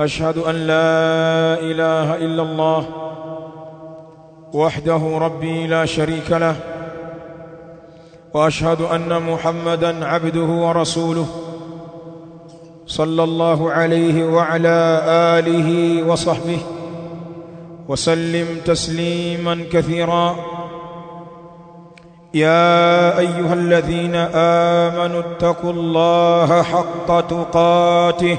أشهد أن لا إله إلا الله وحده ربي لا شريك له وأشهد أن محمدا عبده ورسوله صلى الله عليه وعلى آله وصحبه وسلم تسليما كثيرا. يا أيها الذين آمنوا اتقوا الله حق تقاته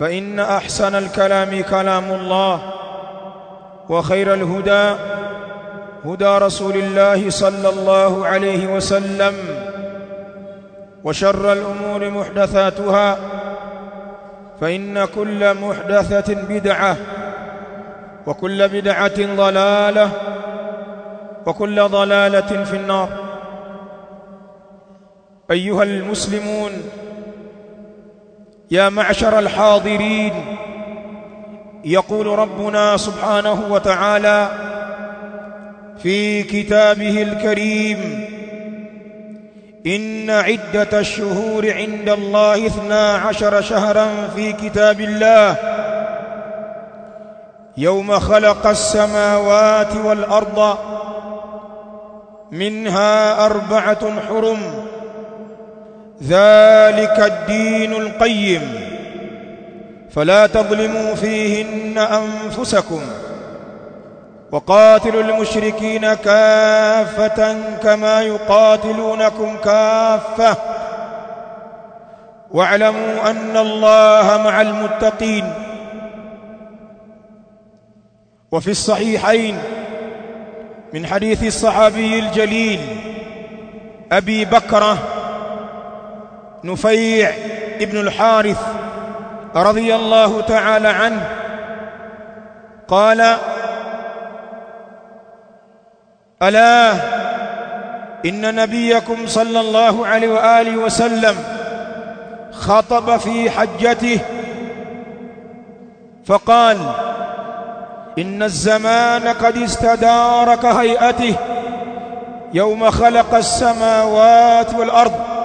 فإن أحسن الكلام كلام الله وخير الهدى هدى رسول الله صلى الله عليه وسلم وشر الأمور محدثاتها فإن كل محدثة بدعة وكل بدعة ضلالة وكل ضلالة في النار. أيها المسلمون يا معشر الحاضرين. يقول ربنا سبحانه وتعالى في كتابه الكريم إن عدة الشهور عند الله اثنا عشر شهرا في كتاب الله. يوم خلق السماوات والأرض منها أربعة حرم. ذلك الدين القيم. فلا تظلموا فيهن أنفسكم. وقاتلوا المشركين كافة كما يقاتلونكم كافة. واعلموا أن الله مع المتقين. وفي الصحيحين من حديث الصحابي الجليل أبي بكرة نفيع ابن الحارث رضي الله تعالى عنه. قال ألا إن نبيكم صلى الله عليه وآله وسلم خطب في حجته فقال إن الزمان قد استدار كهيئته يوم خلق السماوات والأرض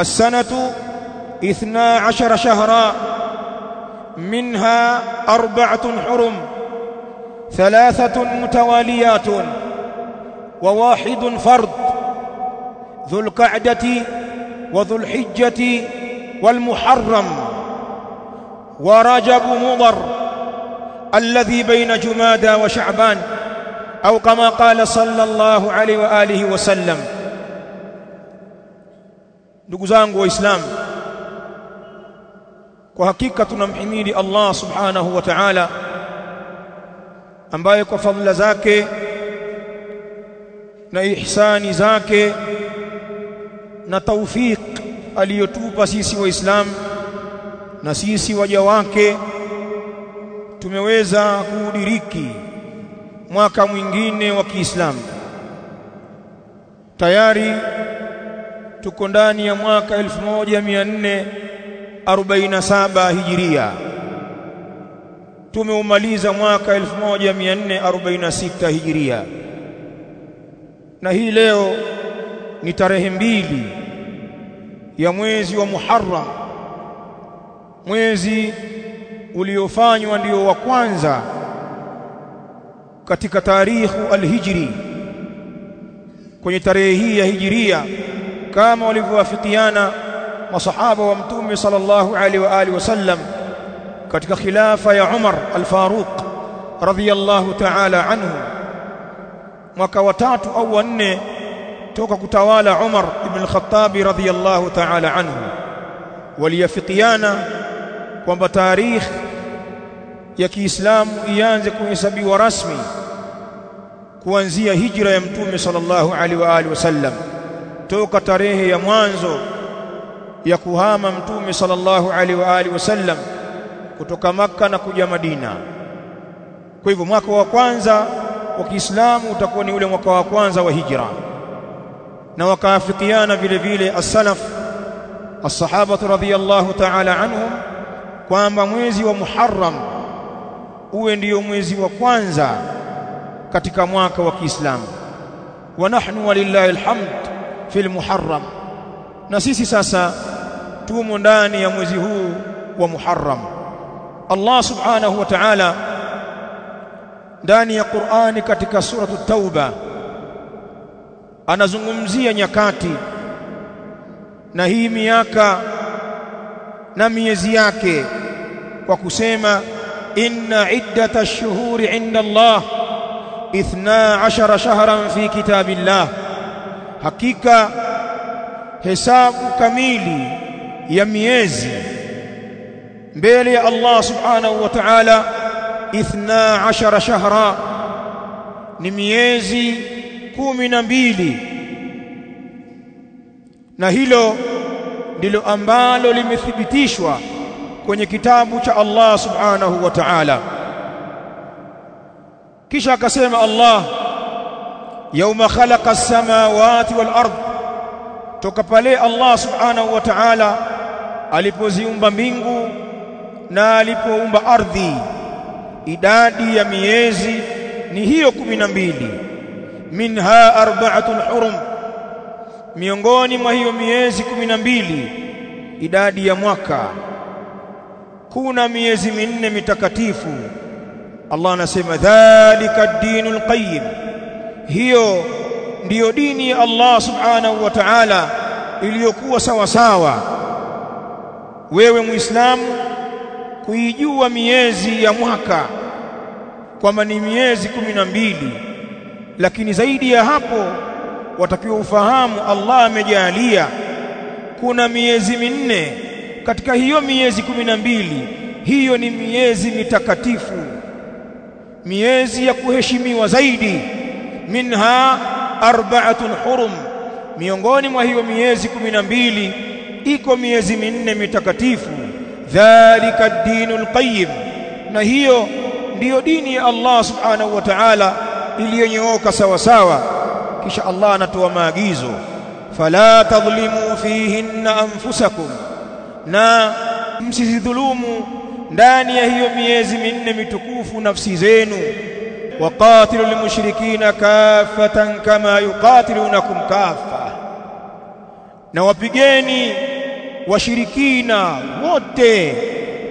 السنة اثنا عشر شهرا منها أربعة حرم ثلاثة متواليات وواحد فرد ذو القعدة وذو الحجة والمحرم. ورجب مضر الذي بين جمادى وشعبان أو كما قال صلى الله عليه وآله وسلم ndugu zangu waislamu kwa hakika tunamhimidi Allah subhanahu wa ta'ala ambaye kwa fadhila zake na ihsani zake na tawfik aliyotupa sisi waislamu na sisi waja wake tumeweza kuudiriki mwaka mwingine wa Kiislamu. Tayari tuko ndani ya mwaka 1447 hijiria. Tumeumaliza mwaka 1446 hijiria. Na hii leo ni tarehe mbili ya mwezi wa Muharram. Mwezi uliofanywa ndio wa kwanza katika tarikhu alhijri. Kwenye tarehe hii ya hijiria kama walivyowafikiana masahaba wa mtume sallallahu alaihi wa alihi wasallam katika khilafa ya Umar al-Faruq radhiyallahu ta'ala anhu. Mwaka wa tatu au wa nne toka kutawala Umar ibn al-Khattab radhiyallahu ta'ala anhu. Waliyafikiana kwamba tarikh ya Kiislamu ianze kuhesabiwa rasmi kuanzia hijra ya mtume sallallahu alaihi wa alihi wasallam toka tarehe ya mwanzo ya kuhama mtume sallallahu alaihi wa alihi wasallam kutoka maka na kuja Madina. Kwa hivyo mwaka wa kwanza wa Kiislamu utakuwa ni ule mwaka wa kwanza wa hijra, na wakaafikiana vile vile as-salaf as-sahaba radhiyallahu ta'ala anhum kwamba mwezi wa Muharram uwe ndiyo mwezi wa kwanza katika mwaka wa Kiislamu. Wa nahnu walillahi alhamd fil Muharram, na sisi sasa tumo ndani ya mwezi huu wa Muharram. Allah subhanahu wa ta'ala ndani ya Qur'ani katika suratu Tauba anazungumzia nyakati na hii miaka na miezi yake kwa kusema inna iddatash shuhuri 'inda Allah 12 shahran fi kitabillah hakika hesabu kamili ya miezi mbele ya Allah subhanahu wa ta'ala 12 shahra ni miezi kumi na mbili. Na hilo ndilo ambalo limethibitishwa kwenye kitabu cha Allah subhanahu wa ta'ala. Kisha akasema Allah yauma khalaqa as-samawati wal ard. Toka pale Allah subhanahu wa ta'ala alipoziumba mbingu na alipoumba ardhi. Idadi ya miezi ni hiyo kumi na mbili. Minha arba'atun hurum. Miongoni mwa hiyo miezi kumi na mbili idadi ya mwaka. Kuna miezi minne mitakatifu. Allah anasema dhalika ad-dinul qayyim hiyo ndiyo dini ya Allah subhanahu wa ta'ala iliyokuwa sawa sawa. Wewe muislamu kuijua miezi ya mwaka kwamba ni miezi kumi na mbili lakini zaidi ya hapo watakiwa ufahamu Allah amejalia kuna miezi minne. Katika hiyo miezi kumi na mbili hiyo ni miezi mitakatifu miezi ya kuheshimiwa zaidi minha arba'atun hurum. Miongoni mwa hiyo miezi mbili iko miezi minne mitakatifu. Dhalika ad-dinul qayyim. Na hiyo ndiyo dini ya Allah subhanahu wa ta'ala iliyonyooka sawa sawa kisha Allah anatoa maagizo. Fala tadhlimu fihinna anfusakum. Na msizidhulumu ndani ya hiyo miezi minne mitukufu nafsi zenu waqatilu المشركين kama yuqatilunakum kafa na wapigeni washirikina wote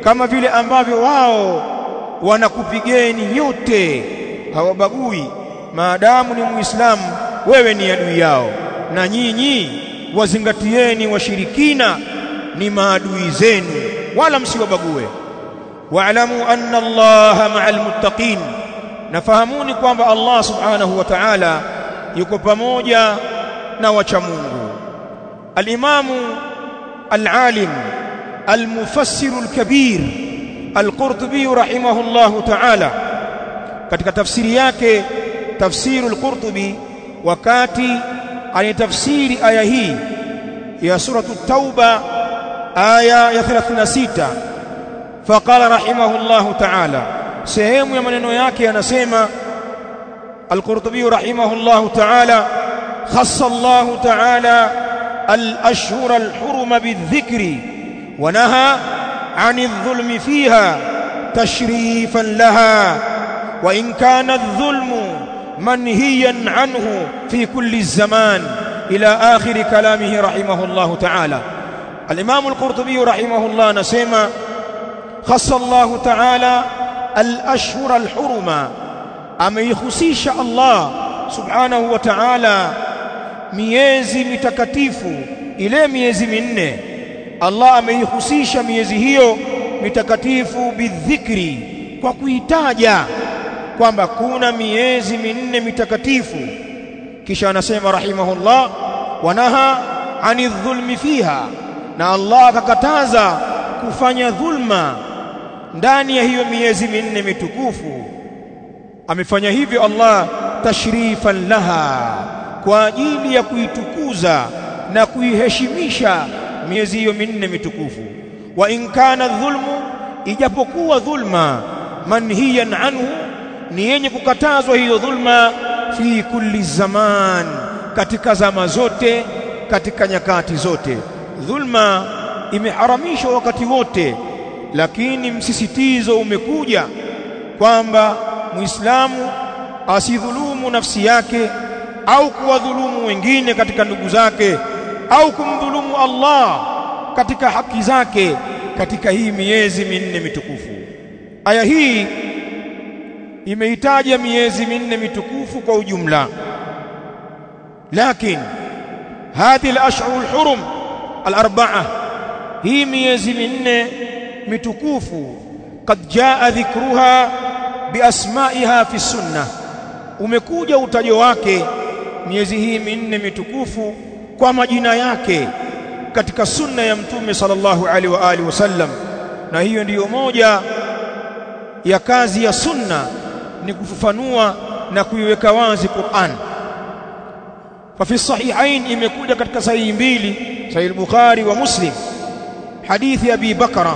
kama vile ambavyo wao wanakupigeni yote hawabagui. Maadamu ni muislamu wewe ni adui yao. Na nyinyi wazingatieni washirikina ni maadui zenu. Wala msiwabague. Wa'lamu anna allaha ma'al muttaqin nafahamuni kwamba Allah subhanahu wa ta'ala yuko pamoja na wacha Mungu. Al-imamu al-alim al-mufassir al-kabir al-qurtubi rahimahullahu ta'ala katika tafsiri yake tafsiru al-qurtubi wakati anitafsiri aya hii ya suratu tauba aya ya 36 faqala rahimahullahu ta'ala sehemu ya maneno yake anasema al-qurtubi rahimahullahu ta'ala khassa Allah ta'ala al-ashhur al-hurum bidh-dhikri wa naha 'ani adh-dhulmi fiha tashrifan laha wa in kana adh-dhulmu manhiyan anhu fi kulli zaman. Ila akhir kalamihi rahimahullah ta'ala. Al-imam al-qurtubi rahimahullah anasema khassa Allah ta'ala al-ashhur al-huruma. Ameihusisha Allah subhanahu wa ta'ala miezi mitakatifu ile miezi minne. Allah ameihusisha miezi hiyo mitakatifu bidhikri kwa kuitaja kwamba kuna miezi minne mitakatifu. Kisha anasema rahimahullah wanaha ani dhulmi fiha na Allah akakataza kufanya dhulma ndani ya hiyo miezi minne mitukufu. Amefanya hivyo Allah tashrifan laha kwa ajili ya kuitukuza na kuiheshimisha miezi hiyo minne mitukufu. Wa in kana dhulmu ijapokuwa dhulma manhiyan anhu ni yenye kukatazwa hiyo dhulma fi kulli zaman katika zama zote katika nyakati zote. Dhulma imeharamishwa wakati wote lakini msisitizo umekuja kwamba muislamu asidhulumu nafsi yake au kuwadhulumu wengine katika ndugu zake au kumdhulumu Allah katika haki zake katika hii miezi minne mitukufu. Aya hii imeitaja miezi minne mitukufu kwa ujumla. Lakini hadhi al-ashhur al-hurum al-arba'a hii miezi minne mitukufu. Kad jaa dhikruha biasma'iha fi sunna umekuja utajo wake miezi hii minne mitukufu kwa majina yake katika sunna ya mtume sallallahu alaihi wa alihi wasallam. Na hiyo ndiyo moja ya kazi ya sunna ni kufafanua na kuiweka wazi Qur'an. Fa fi sahihain imekuja katika sahihi mbili sahihi al-bukhari wa muslim. Hadithi abi bakra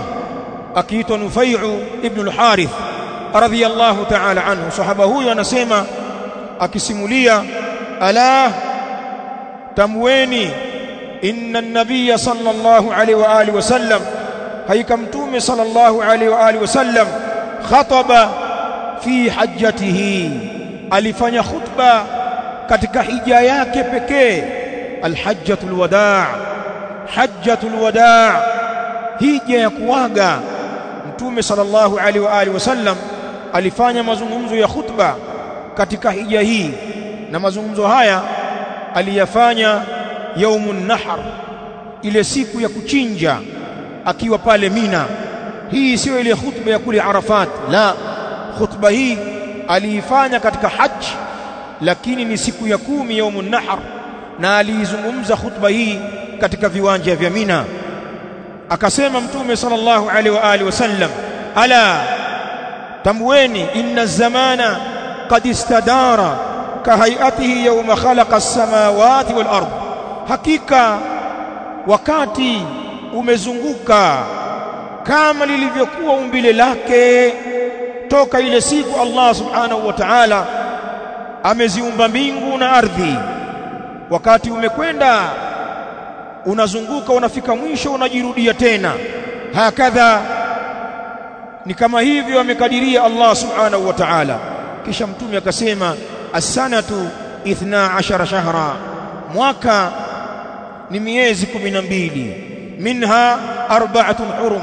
akiitwa nufai'u ibn al-harith radhiyallahu ta'ala anhu sahaba huyo anasema akisimulia ala tamweni inna an-nabiy sallallahu alaihi wa alihi wasallam haika mtume sallallahu alaihi wa alihi wasallam khataba fi hajjatihi alifanya khutba katika hija yake pekee alhajjatul wadaa hajjatul wadaa hija ya kuaga mtume sallallahu alaihi wa alihi wasallam alifanya mazungumzo ya khutba katika hija hii. Na mazungumzo haya aliyafanya yaumun nahar ile siku ya kuchinja akiwa pale Mina. Hii sio ile khutba ya kule Arafat la. Khutba hii aliifanya katika haji lakini ni siku ya kumi yaumun nahar na aliizungumza khutba hii katika viwanja vya Mina akasema mtume sallallahu alaihi wa alihi wasallam ala tamweni inna zamana qad istadara kahayatihi yawma khalaqa as-samawati wal ard. Hakika wakati umezunguka kama lilivyokuwa umbile lake toka ile siku Allah subhanahu wa ta'ala ameziumba mbingu na ardhi. Wakati umekwenda unazunguka unafika mwisho unajirudia tena. Hakadha ni kama hivyo amekadiria Allah subhanahu wa ta'ala. Kisha mtume akasema as-sanatu 12 shahra. Mwaka ni miezi 12 minha arba'atun hurum.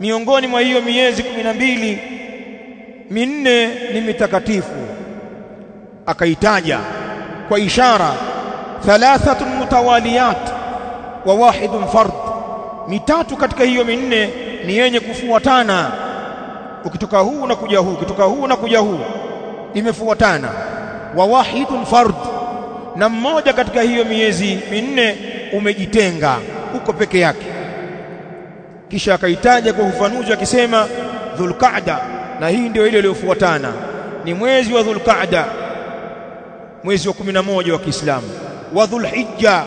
Miongoni mwa hiyo miezi 12 minne ni mitakatifu. Akaitaja kwa ishara thalathatun mutawaliyat wa wahidun fard. Mitatu katika hiyo minne ni yenye kufuatana. Ukitoka huu na kuja huu ukitoka huu na kuja huu imefuatana. Wa wahidun fard. Na mmoja katika hiyo miezi minne umejitenga uko peke yake. Kisha akaitaja kwa ufafanuzi akisema dhulqaada na hii ndio ile iliyofuatana. Ni mwezi wa dhulqaada mwezi wa 11 wa Kiislamu wa dhulhijja.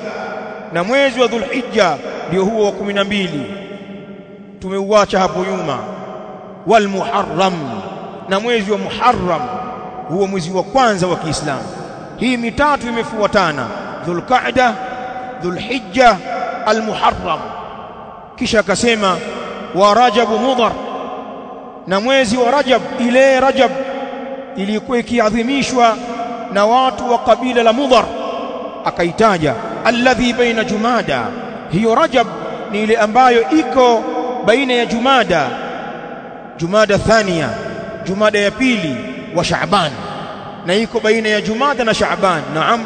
Na mwezi wa dhulhijja ndio huo wa 12 tumeuacha hapo nyuma. Wal muharram. Na mwezi wa muharram huo mwezi wa kwanza wa Kiislamu. Hii mitatu imefuatana. Dhulqaada, dhulhijja Al-Muharram. kisha akasema wa Rajabu mudhar. Na mwezi wa Rajab ile Rajab ilikuwa ikiadhimishwa na watu wa kabila la Mudhar akaitaja alladhi baina Jumada. Hiyo Rajab ni ile ambayo iko baina ya Jumada Jumada thania Jumada ya pili wa Shaaban na iko baina ya Jumada na Shaaban naam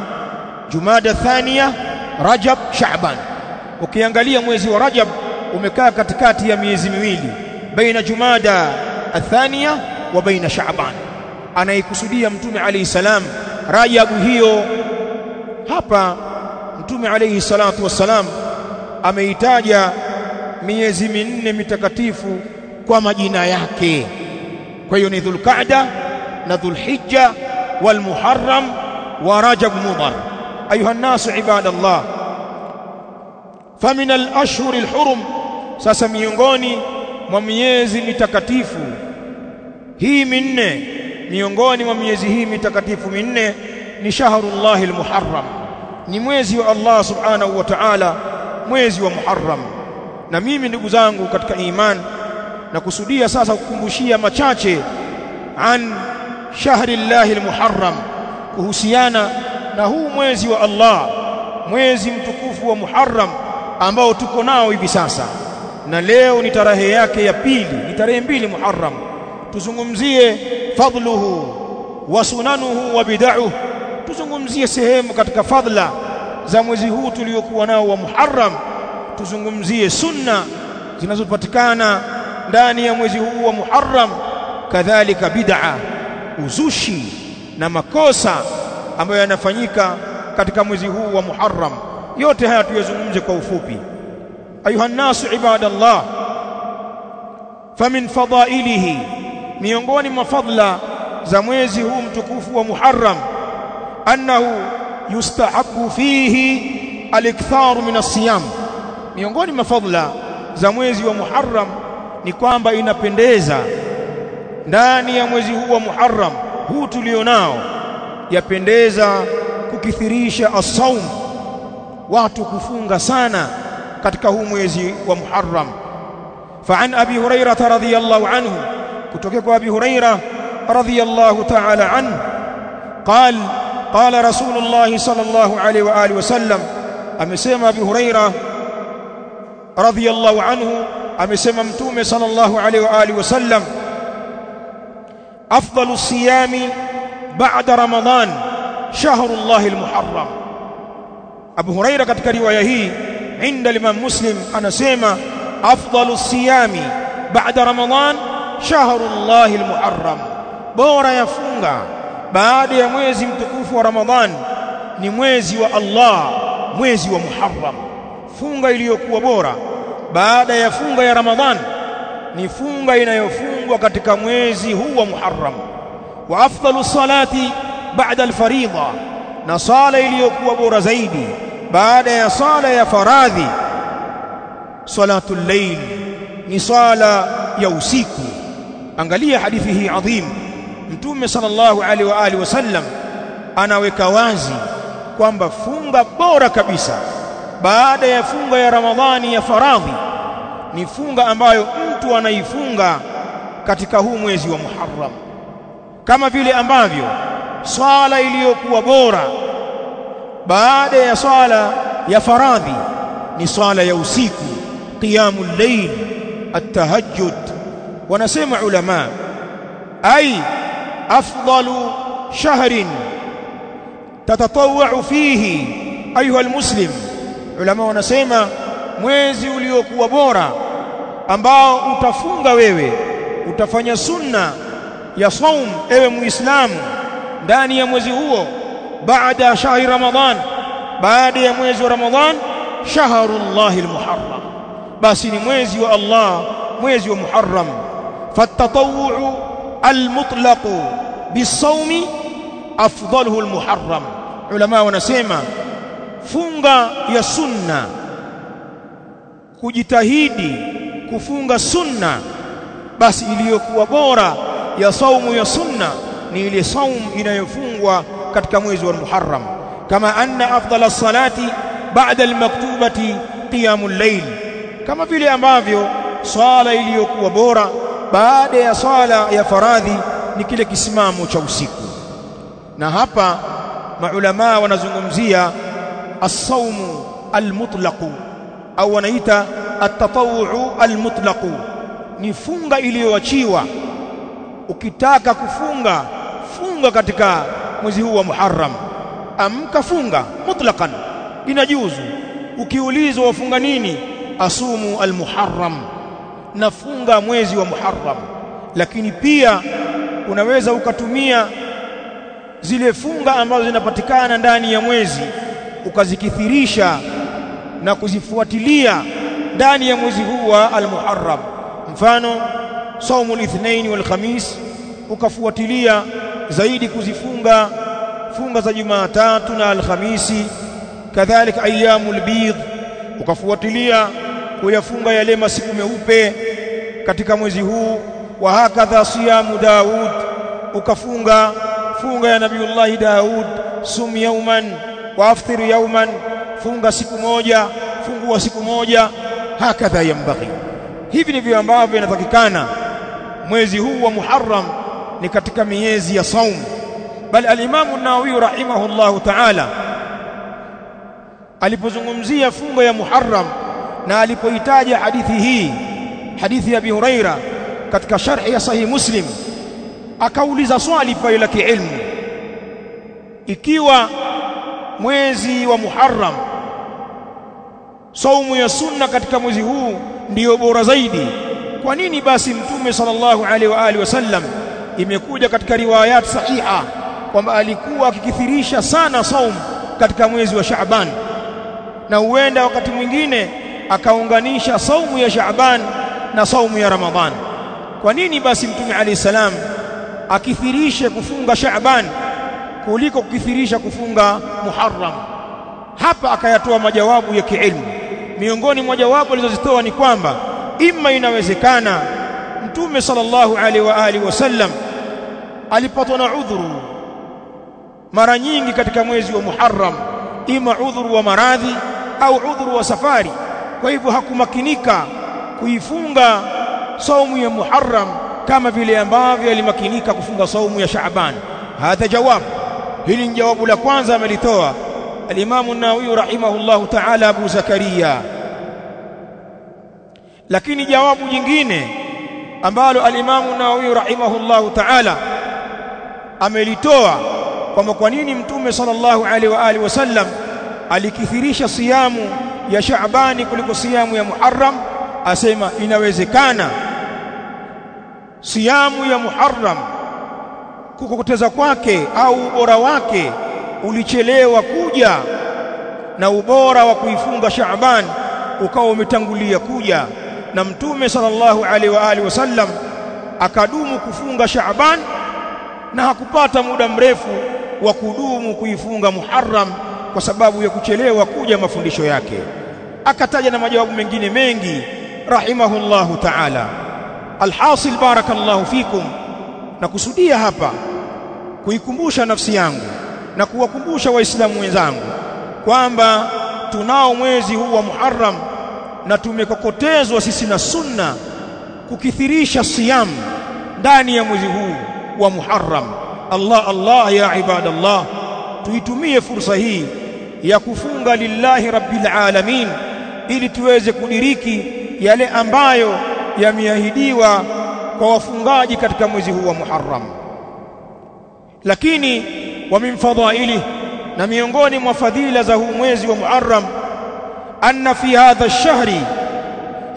Jumada thania Rajab Shaaban ukiangalia mwezi wa Rajab umekaa katikati ya miezi miwili baina Jumada athania wa baina Shaaban anaikusudia mtume alayhi salam Rajabu hiyo hapa mtume alayhi salatu wassalam ameitaja miezi minne mitakatifu kwa majina yake. Kwa hiyo ni dhulqaada na dhulhijja walmuharram wa rajab mudhar. Ayuha nnasu ibadallah famin alashhuri alhurum sasa miongoni mwa miezi mitakatifu hii minne miongoni mwa miezi hii mitakatifu minne ni shahrullahi almuharram. Ni mwezi wa Allah subhanahu wa ta'ala mwezi wa Muharram. Na mimi ndugu zangu katika iman na kusudia sasa kukumbushia machache an shahri llahi almuharram kuhusiana na huu mwezi wa Allah mwezi mtukufu wa Muharram ambao tuko nao hivi sasa. Na leo ni tarehe yake ya pili ni tarehe mbili Muharram. Tuzungumzie fadluhu wa sunanuhu wa bid'ahu tuzungumzie sehemu katika fadhila za mwezi huu tuliokuwa nao wa Muharram. Tuzungumzie sunna zinazopatikana ndani ya mwezi huu wa Muharram. Kadhalika bid'a uzushi na makosa ambayo yanafanyika katika mwezi huu wa Muharram. Yote haya tuyazungumze kwa ufupi. Ayuha nasu ibadallah famin fadailihi miongoni mwa fadla za mwezi huu mtukufu wa Muharram annahu yustahabu fihi aliktharu min asiyam miongoni mafadhila za mwezi wa Muharram ni kwamba inapendeza. Ndani ya mwezi huu wa Muharram huu tulionao yapendeza kukithirisha asaum watu kufunga sana katika huu mwezi wa Muharram. Fa an abi huraira radhiyallahu anhu kutokea kwa abi huraira radhiyallahu ta'ala anhu qala قال رسول الله صلى الله عليه وآله وسلم امسما أبي هريرة رضي الله عنه امسما متومه صلى الله عليه وآله وسلم أفضل الصيام بعد رمضان شهر الله المحرم. أبو هريرة قد روايه هي عند الإمام مسلم انسما أفضل الصيام بعد رمضان شهر الله المحرم. بورا يفطر baada ya mwezi mtukufu wa Ramadhan ni mwezi wa Allah mwezi wa Muharram. Funga iliyokuwa bora. Baada ya funga ya Ramadhan ni funga inayofungwa katika mwezi huu wa Muharram. Wa afdalu salati baada alfaridha na sala iliyokuwa bora zaidi. Baada ya sala ya faradhi salatu layl ni sala ya usiku. Angalia hadithi hii adhim mtume sallallahu alaihi wa alihi wasallam anaweka wazi kwamba funga bora kabisa baada ya funga ya Ramadhani ya faradhi ni funga ambayo mtu anaifunga katika huu mwezi wa Muharram. Kama vile ambavyo swala iliyokuwa bora baada ya swala ya faradhi ni swala ya usiku qiyamul layl at-tahajjud. Wanasema ulama ay afdalu shahrin تتطوع fihi ayuha المسلم. علماء wanasema mwezi uliokuwa bora ambao utafunga wewe utafanya sunna ya saum ewe muislamu ndani ya mwezi huo baada ya shahri ramadhan baada ya mwezi wa ramadhan shahrullahil muharram basi ni mwezi wa Allah mwezi wa muharram. Fatatawwu almutlaq bisawmi afdaluhu almuharram. Ulama wanasema funga ya sunna kujitahidi kufunga sunna basi iliyokuwa bora ya saumu ya sunna ni ile saumu inayofungwa katika mwezi wa Muharram kama anna afdala salati baada almaktubati qiyamul layl. Kama vile ambavyo swala iliyokuwa bora baada ya swala ya faradhi ni kile kisimamo cha usiku. Na hapa maulama wanazungumzia as-sawmu al-mutlaqu au wanaita at-tatawwu al-mutlaqu. Ni funga iliyoachiwa. Ukitaka kufunga funga katika mwezi huu wa Muharram. Amka funga mutlaqan. Inajuzu. Ukiulizwa wafunga nini? Asumu al-muharram nafunga mwezi wa Muharram. Lakini pia unaweza ukatumia zile funga ambazo zinapatikana ndani ya mwezi ukazikithirisha na kuzifuatilia ndani ya mwezi huu wa al-Muharram. Mfano saumu al-ithnain wal-khamis ukafuatilia zaidi kuzifunga funga za Jumatatu na Alhamisi kadhalika ayyamul bidh ukafuatilia kuyafunga yale masiku meupe katika mwezi huu wa hakadha siyamu Daud. Ukafunga funga ya Nabiullahi Daud sum yauman wa aftir yauman. Funga siku moja fungua siku moja hakadha yambaghi hivi ndivyo ambavyo inatakikana mwezi huu wa Muharram ni katika miezi ya saum. Bal al-Imam an-Nawawi rahimahullahu ta'ala alipozungumzia funga ya Muharram na alipoitaja hadithi hii hadithi ya Abi Huraira katika sharhi ya sahih Muslim akauliza swali pale la kiilmu. Ikiwa mwezi wa Muharram saumu ya sunna katika mwezi huu ndiyo bora zaidi kwa nini basi mtume sallallahu alaihi wa alihi wasallam imekuja katika riwayat sahiha kwamba alikuwa akikithirisha sana saumu katika mwezi wa Shaaban na huenda wakati mwingine akaunganisha saumu ya Shaaban na saumu ya Ramadhan kwa nini basi mtume Ali salam akithirishe kufunga Shaaban kuliko kukithirisha kufunga Muharram? Hapa akayatoa majawabu ya kiilmu. Miongoni mwa jawabu alizozitoa ni kwamba ima inawezekana mtume sallallahu alaihi wa alihi wasallam alipatwa na udhuru mara nyingi katika mwezi wa Muharram ima udhuru wa maradhi au udhuru wa safari kwa hivyo hakumakinika kuifunga saumu ya Muharram kama vile ambavyo alimakinika kufunga saumu ya Shaaban. Hadha jawab. Hili ni jawabu la kwanza amelitoa Alimamu an-Nawawi rahimahullahu ta'ala Abu Zakaria. Lakini jawabu jingine ambalo al-Imam an-Nawawi rahimahullahu ta'ala amelitoa kwamba kwa nini mtume sallallahu alaihi wa alihi wasallam alikithirisha siyamu ya Shaabani kuliko siamu ya Muharram asema inawezekana. Siamu ya Muharram kukokoteza kwake au ubora wake ulichelewa kuja na ubora wa kuifunga Shaaban ukawa umetangulia kuja. Na mtume sallallahu alaihi wa alihi wasallam akadumu kufunga Shaaban na hakupata muda mrefu wa kudumu kuifunga Muharram kwa sababu ya kuchelewa kuja mafundisho yake akataja na majawabu mengine mengi. Rahimahullahu ta'ala. Alhasil barakallahu fikum. Na kusudia hapa kuikumbusha nafsi yangu na kuwakumbusha waislamu wenzangu kwamba tunao mwezi huu wa Muharram na tumekokotezwa sisi na sunna kukithirisha siyam ndani ya mwezi huu wa Muharram. Allah Allah ya ibadallah tuitumie fursa hii ya kufunga lillahi rabbil alamin ili tuweze kudiriki yale ambayo yameahidiwa kwa wafungaji katika mwezi huu wa Muharram. Lakini wa min fadhaili na miongoni mwa fadhila za huu mwezi wa Muharram anna fi hadha ash-shahri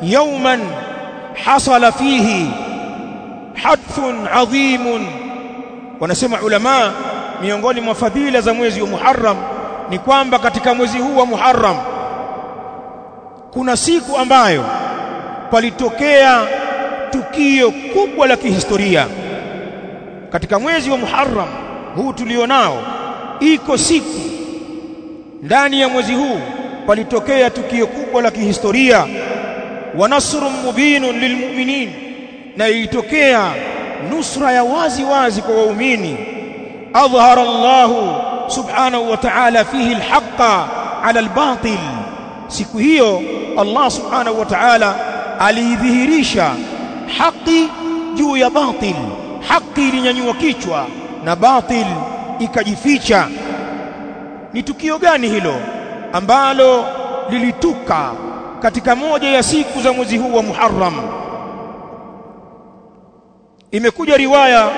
yawman hasala fihi hadthun adhimun. Wanasema ulama miongoni mwa fadhila za mwezi wa Muharram ni kwamba katika mwezi huu wa Muharram kuna siku ambayo palitokea tukio kubwa la kihistoria. Katika mwezi wa Muharram huu tulionao iko siku ndani ya mwezi huu palitokea tukio kubwa la kihistoria. Wa nasrun mubinun lilmu'minin na ilitokea nusra ya wazi wazi kwa waumini. Adhhara Allah subhanahu wa ta'ala fihi alhaqqa ala albatil. Siku hiyo Allah subhanahu wa ta'ala aliidhihirisha haki juu ya batil. Haki ilinyanyua kichwa na batil ikajificha. Ni tukio gani hilo ambalo lilituka katika moja ya siku za mwezi huu wa Muharram? Imekuja riwaya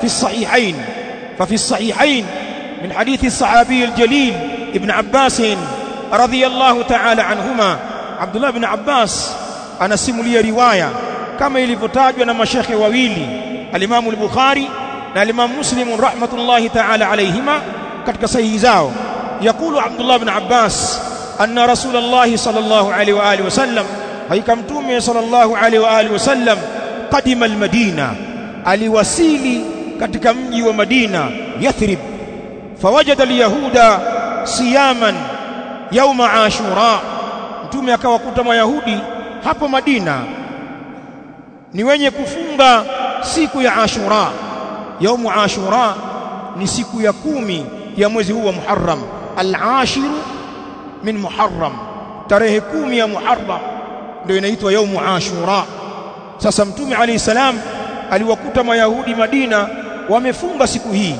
fi sahihain. Fa fi sahihain min hadithi sahabi aljalil ibn Abbas radhiyallahu ta'ala anhuma Abdullah bin Abbas anasimulia riwaya kama ilivyotajwa na mashekhe wawili alimamu al-Bukhari na alimamu Muslim rahmatullahi ta'ala alayhima katika sahihi zao. Yakulu Abdullah bin Abbas anna Rasulullah sallallahu alayhi wa alihi wasallam haika mtume sallallahu alayhi wa alihi wasallam qadima al-Madina aliwasili katika mji wa Madina Yathrib. Fawajada al-yahuda siyaman yawma ashura mtume akawakuta Wayahudi hapo Madina. Ni wenye kufunga siku ya Ashura. Yaumu Ashura ni siku ya kumi ya mwezi huu wa Muharram. Al-ashiru min Muharram. Tarehe kumi ya Muharram ndio inaitwa yaumu Ashura. Sasa mtume alayhi salam aliwakuta wayahudi Madina wamefunga siku hii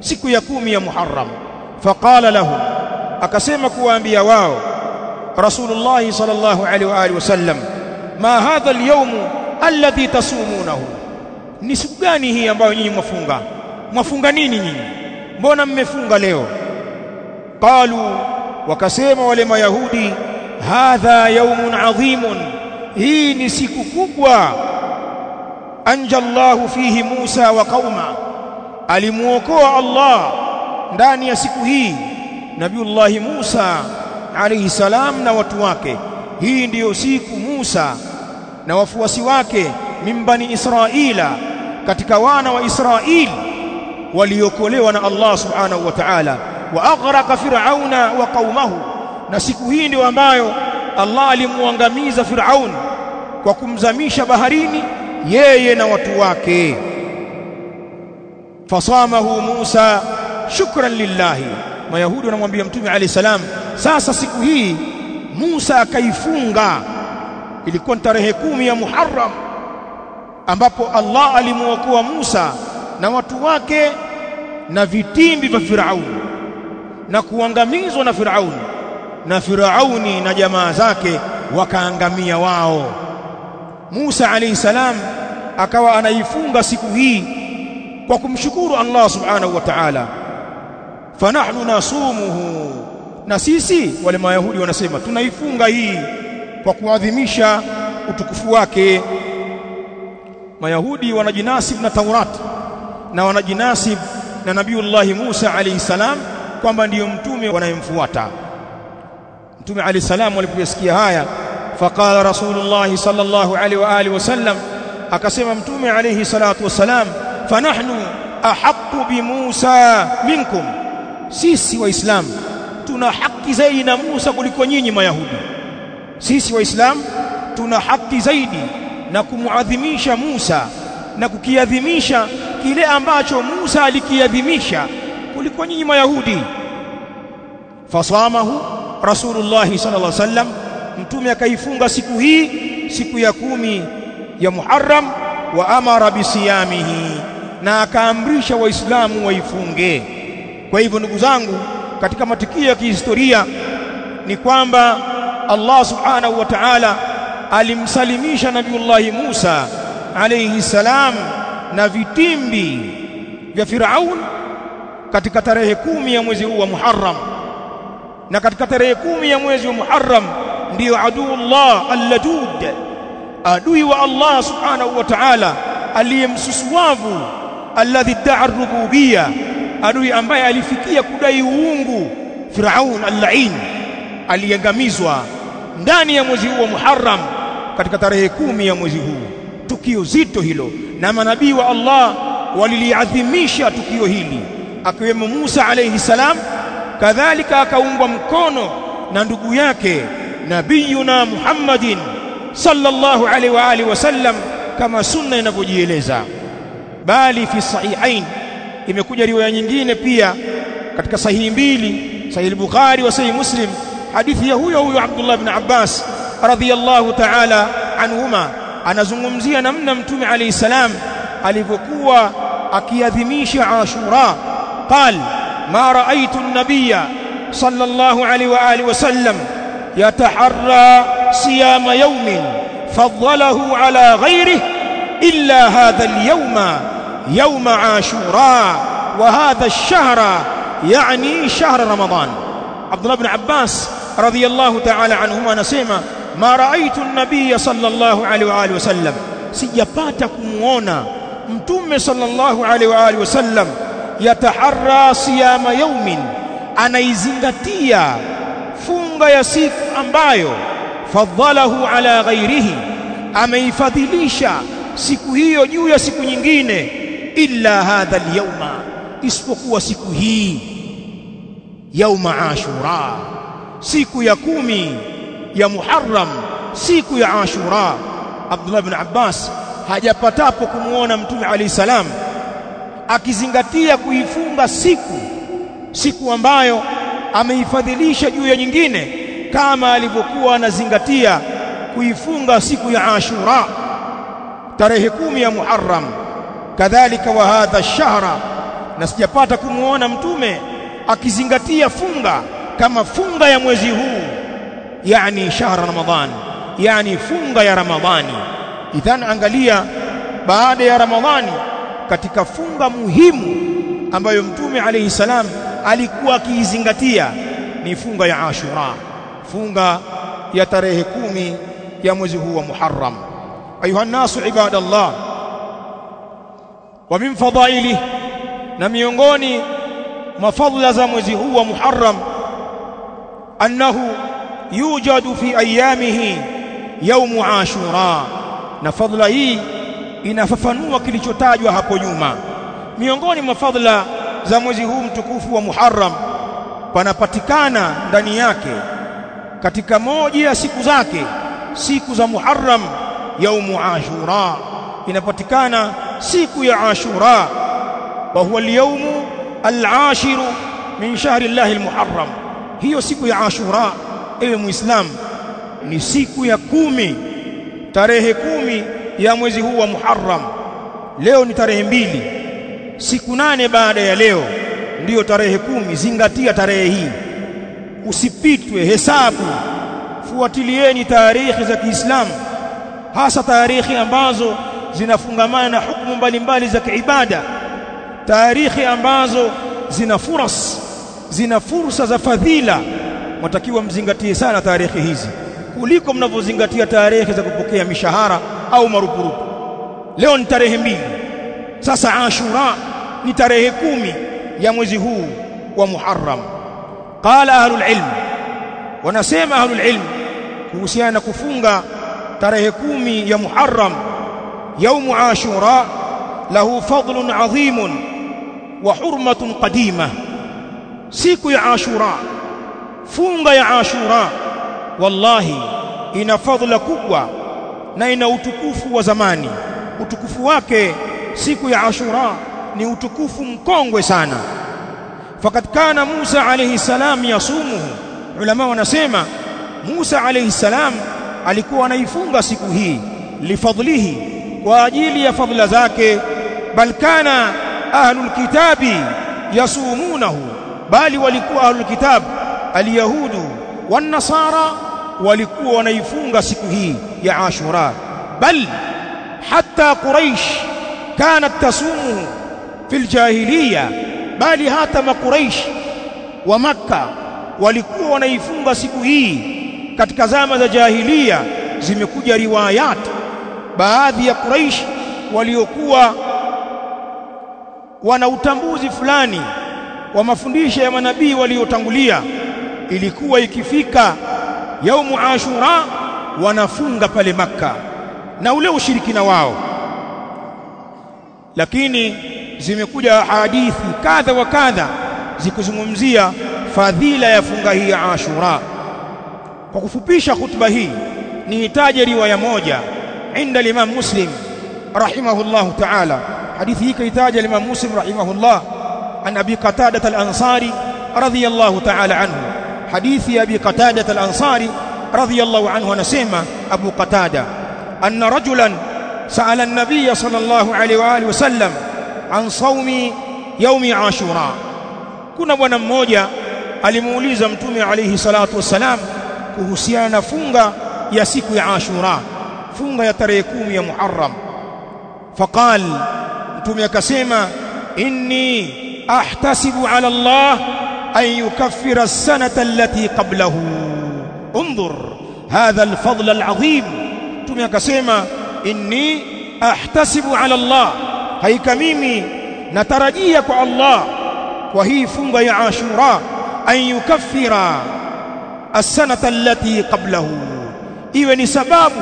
siku ya kumi ya Muharram. Faqala lahum akasema kuwaambia wao Rasulullah الله صلى الله عليه wasallam ma hadha هذا اليوم الذي tasumunahu. Ni siku gani hii ambayo nyinyi mwafunga? Mwafunga nini nyinyi? Mbona mmefunga leo? Qalu wakasema wale mayahudi hadha yawmun adhimun. Hii ni siku kubwa. Anja Allahu fihi Musa wa qauma. Alimuokoa Allah ndani ya siku hii. Nabiullahi Musa alayhi salam na watu wake. Hii ndiyo siku Musa na wafuasi wake mimbani Israila katika wana wa Israili waliokolewa na Allah subhanahu wa ta'ala. Wa aghraka fir'auna wa qaumahu na siku hii ndio ambayo Allah alimwangamiza Firaun kwa kumzamisha baharini yeye na watu wake. Fasamahu Musa shukran lillahi mayahudi wanamwambia mtume alayhi salam sasa siku hii Musa akaifunga. Ilikuwa ni tarehe kumi ya Muharram ambapo Allah alimuokoa Musa na watu wake na vitimbi vya Firauni na kuangamizwa na Firauni na Firauni na jamaa zake wakaangamia wao. Musa alayhi salam akawa anaifunga siku hii kwa kumshukuru Allah subhanahu wa ta'ala fanahnu nasumuhu. Na sisi wale mayahudi wanasema tunaifunga hii kwa kuadhimisha utukufu wake. Mayahudi wanajinasib na Taurat na wanajinasib na Nabiullahi Musa alayhi salam kwamba ndiyo mtume wanayemfuata. Mtume alayhi salam waliposikia haya faqala rasulullah sallallahu alayhi wa alihi wasallam akasema mtume alayhi salatu wasalam fanahnu ahaqqu bi Musa minkum sisi waislamu tuna haki zaidi na Musa kuliko nyinyi mayahudi. Sisi waislamu tuna haki zaidi na kumuadhimisha Musa na kukiadhimisha kile ambacho Musa alikiadhimisha kuliko nyinyi mayahudi. Fasamahu rasulullah sallallahu alaihi wasallam mtume akaifunga siku hii siku ya kumi ya Muharram wa amara bisiyamihi na akaamrisha waislamu waifunge kwa hivyo ndugu zangu katika matukio ya kihistoria ni kwamba Allah subhanahu wa ta'ala alimsalimisha nabiullahi Musa alayhi salam na vitimbi vya Firaun katika tarehe kumi ya mwezi huu wa Muharram. Na katika tarehe kumi ya mwezi wa Muharram ndiyo aduullah alladud adui wa Allah subhanahu wa ta'ala aliyemsusuwavu alladhi da'a rububiyya adui ambaye alifikia kudai uungu. Firaun al-la'in aliangamizwa ndani ya mwezi huu wa Muharram katika tarehe kumi ya mwezi huu. Tukio zito hilo na manabii wa Allah waliliadhimisha tukio hili akiwemo Musa alayhi salam kadhalika akaungwa mkono na ndugu yake nabiyuna Muhammadin sallallahu alaihi wa alihi wasallam kama sunna inavyojieleza. Bali fi sahihain imekuja riwaya nyingine pia katika sahihi mbili sahihi al-Bukhari wa sahihi Muslim hadithi ya huyo huyo Abdullah ibn Abbas radhiyallahu ta'ala anhuma. Anazungumzia namna mtume alayhi salam alivyokuwa akiadhimisha Ashura. Qal ma raaitu an-nabiyya sallallahu alayhi wa alihi wasallam yataharra siyama yawmin faddalahu ala ghayrihi illa hadha al-yawma يوم عاشوراء وهذا الشهر يعني شهر رمضان عبد الله بن عباس رضي الله تعالى عنهما نسمع ما رأيت النبي صلى الله عليه وآله وسلم sijapata kumuona mtume sallallahu alaihi wa alihi wasallam yataharra siyama yaumin anaizingatia funga ya siku ambayo fadhalahu ala ghairihi ameifadhilisha siku hiyo juu ya siku nyingine illa hadha alyawma isipokuwa siku hii yauma ashura siku ya kumi ya muharram siku ya ashura. Abdullah ibn abbas hajapatapo kumuona mtume alayhi salam akizingatia kuifunga siku siku ambayo ameifadhilisha juu ya nyingine kama alivyokuwa anazingatia kuifunga siku ya ashura tarehe kumi ya muharram kadhalika wa hadha shahra na sijapata kumuona mtume akizingatia funga kama funga ya mwezi huu yani shahra ramadhan yani funga ya ramadhani idhan angalia baada ya ramadhani katika funga muhimu ambayo mtume alayhi salam alikuwa akiizingatia ni funga ya ashura funga ya tarehe kumi ya mwezi huu wa muharram. Ayuha nasu ibadallah wa min fadaili na miongoni mwa fadhila za mwezi huu wa Muharram annahu yujadu fi ayamihi yaumu ashura. Na fadhila hii inafafanua kilichotajwa hapo nyuma. Miongoni mwa fadhila za mwezi huu mtukufu wa Muharram panapatikana ndani yake katika moja ya siku zake siku za Muharram yaumu ashura. Inapatikana siku ya ashura wa huwa al-yawm al-ashir min shahri Allah al-muharram. Hiyo siku ya ashura ewe muislam ni siku ya kumi tarehe kumi ya mwezi huu wa muharram. Leo ni tarehe mbili. Siku nane baada ya leo ndiyo tarehe kumi. Zingatia tarehe hii. Usipitwe hesabu. Fuatilieni tarehe za Kiislamu hasa tarehe ambazo zinafungamana na hukumu mbalimbali za kiibada. Tarehe ambazo zina furas zina fursa za fadhila mtakiwa mzingatie sana tarehe hizi kuliko mnavyozingatia tarehe za kupokea mishahara au marupurupu. Leo ni tarehe mbili sasa ashura ni tarehe kumi ya mwezi huu wa muharram. Qala ahlul ilm wanasema ahlul ilm kuhusiana na kufunga tarehe kumi ya muharram yaumu ashura lahu fadlun adhimun wa hurmatun qadima siku ya ashura funga ya ashura wallahi ina fadhila kubwa na ina utukufu wa zamani utukufu wake siku ya ashura ni utukufu mkongwe sana fakat kana Musa alayhi salam yasumuhu ulama wanasema Musa alayhi salam alikuwa anaifunga siku hii lifadlihi kwa ajili ya fadhila zake bal kana ahlul kitabi yasumunahu bali walikuwa ahlul kitab alyahudu wan nasara walikuwa wanaifunga siku hii ya ashura. Bal hatta quraish kanat tasumuhu fil jahiliya bali hata makuraish wa makka walikuwa wanaifunga siku hii katika zama za jahiliya zimekuja riwayat baadhi ya Quraish waliokuwa wana utambuzi fulani wa mafundisho ya manabii waliotangulia. Ilikuwa ikifika yaumu ashura wanafunga pale Makka na ule ushirikina wao. Lakini zimekuja hadithi kadha wa kadha zikizungumzia fadhila ya funga hii ya ashura. Kwa kufupisha hutuba hii nihitaje riwaya moja عند الإمام مسلم رحمه الله تعالى. حديث هيك يتاج الإمام مسلم رحمه الله عن أبي قتادة الأنصاري رضي الله تعالى عنه. حديث أبي قتادة الأنصاري رضي الله عنه انسمع أبو قتادة أن رجلا سأل النبي صلى الله عليه وآله وسلم عن صوم يوم عاشوراء. كنا بنا مmoja alimuuliza mtume alayhi salatu wasalam kuhusiana na funga ya funga ya tarehe kumi ya muharram faqal mtume akasema inni ahtasibu ala allah an yukaffira as-sanata allati qablahu انظر هذا الفضل العظيم mtume akasema inni ahtasibu ala allah haika mimi natarajia kwa Allah kwa hii funga ya Ashura an yukaffira as-sanata allati qablahu iwe ni sababu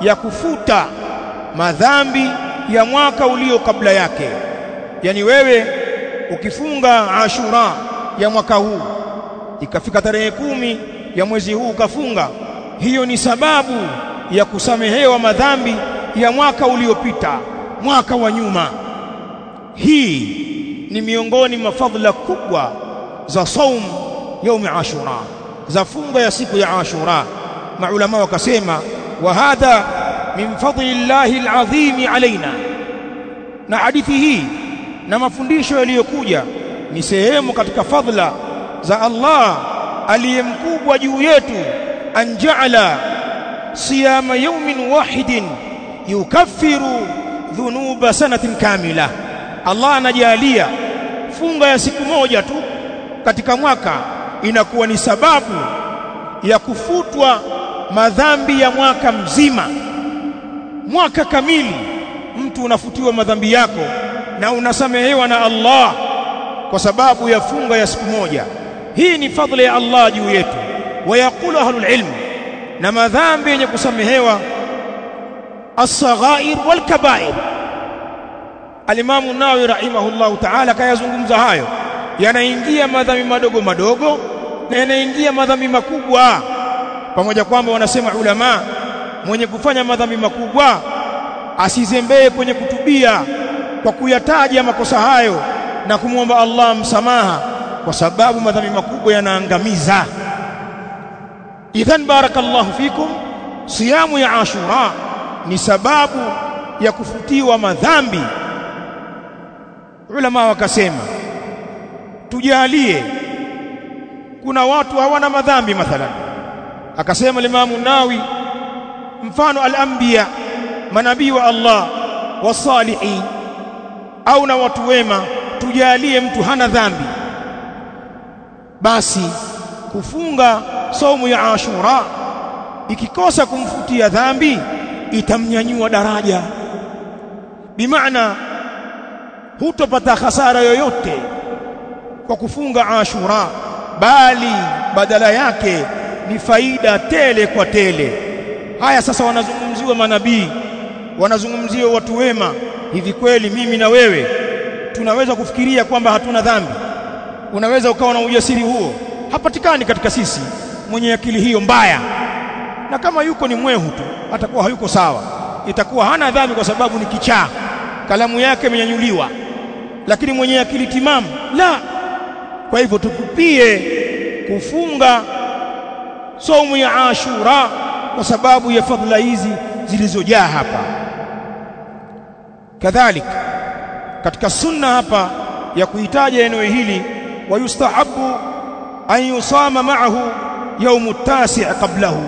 ya kufuta madhambi ya mwaka ulio kabla yake. Yani wewe ukifunga Ashura ya mwaka huu ikafika tarehe kumi ya mwezi huu ukafunga hiyo ni sababu ya kusamehewa madhambi ya mwaka uliopita mwaka wa nyuma. Hii ni miongoni mwa fadhila kubwa za saum yaumi ashura za funga ya siku ya ashura. Maulama wakasema hadha min fadlillahi alazim alaina na hadithi hii na mafundisho yaliyokuja ni sehemu katika fadhila za Allah aliyemkubwa juu yetu anja'ala siyama yawmin wahidin yukaffiru dhunuba sanatin kamila. Allah anajalia funga ya siku moja tu katika mwaka inakuwa ni sababu ya kufutwa madhambi ya mwaka mzima. Mwaka kamili mtu unafutiwa madhambi yako na unasamehewa na Allah kwa sababu ya funga ya siku moja. Hii ni fadhila ya Allah juu yetu. Wayaqulu ahlul ilm na madhambi yenye kusamehewa as-saghair wal kaba'ir. Alimamu Nawawi rahimahullahu ta'ala kayazungumza hayo. Yanaingia madhambi madogo madogo na yanaingia madhambi makubwa pamoja kwamba wanasema ulama mwenye kufanya madhambi makubwa asizembee kwenye kutubia kwa kuyataja makosa hayo na kumwomba Allah msamaha kwa sababu madhambi makubwa yanaangamiza. Idhan barakallahu fikum siyamu ya ashura ni sababu ya kufutiwa madhambi. Ulama wakasema tujalie kuna watu hawana madhambi mathalan akasema limamu nawi mfano al-anbiya manabii wa Allah wasalihin au na watu wema tujalie mtu hana dhambi. Basi kufunga somu ya Ashura ikikosa kumfutia dhambi itamnyanyua daraja. Bimaana hutopata hasara yoyote kwa kufunga Ashura bali badala yake ni faida tele kwa tele. Haya sasa wanazungumziwa manabii wanazungumziwa watu wema. Hivi kweli mimi na wewe tunaweza kufikiria kwamba hatuna dhambi? Unaweza ukawa na ujasiri huo? Hapatikani katika sisi mwenye akili hiyo mbaya. Na kama yuko ni mwehu tu atakuwa hayuko sawa. Itakuwa hana dhambi kwa sababu ni kichaa. Kalamu yake imenyanyuliwa lakini mwenye akili timamu la. Kwa hivyo tukupie kufunga saumu ya Ashura kwa sababu ya fadhila hizi zilizojaa hapa. kadhalik katika sunna hapa ya kuhitaja eneo hili, wa yustahabu an yusama ma'ahu yaumu tasi' qablahu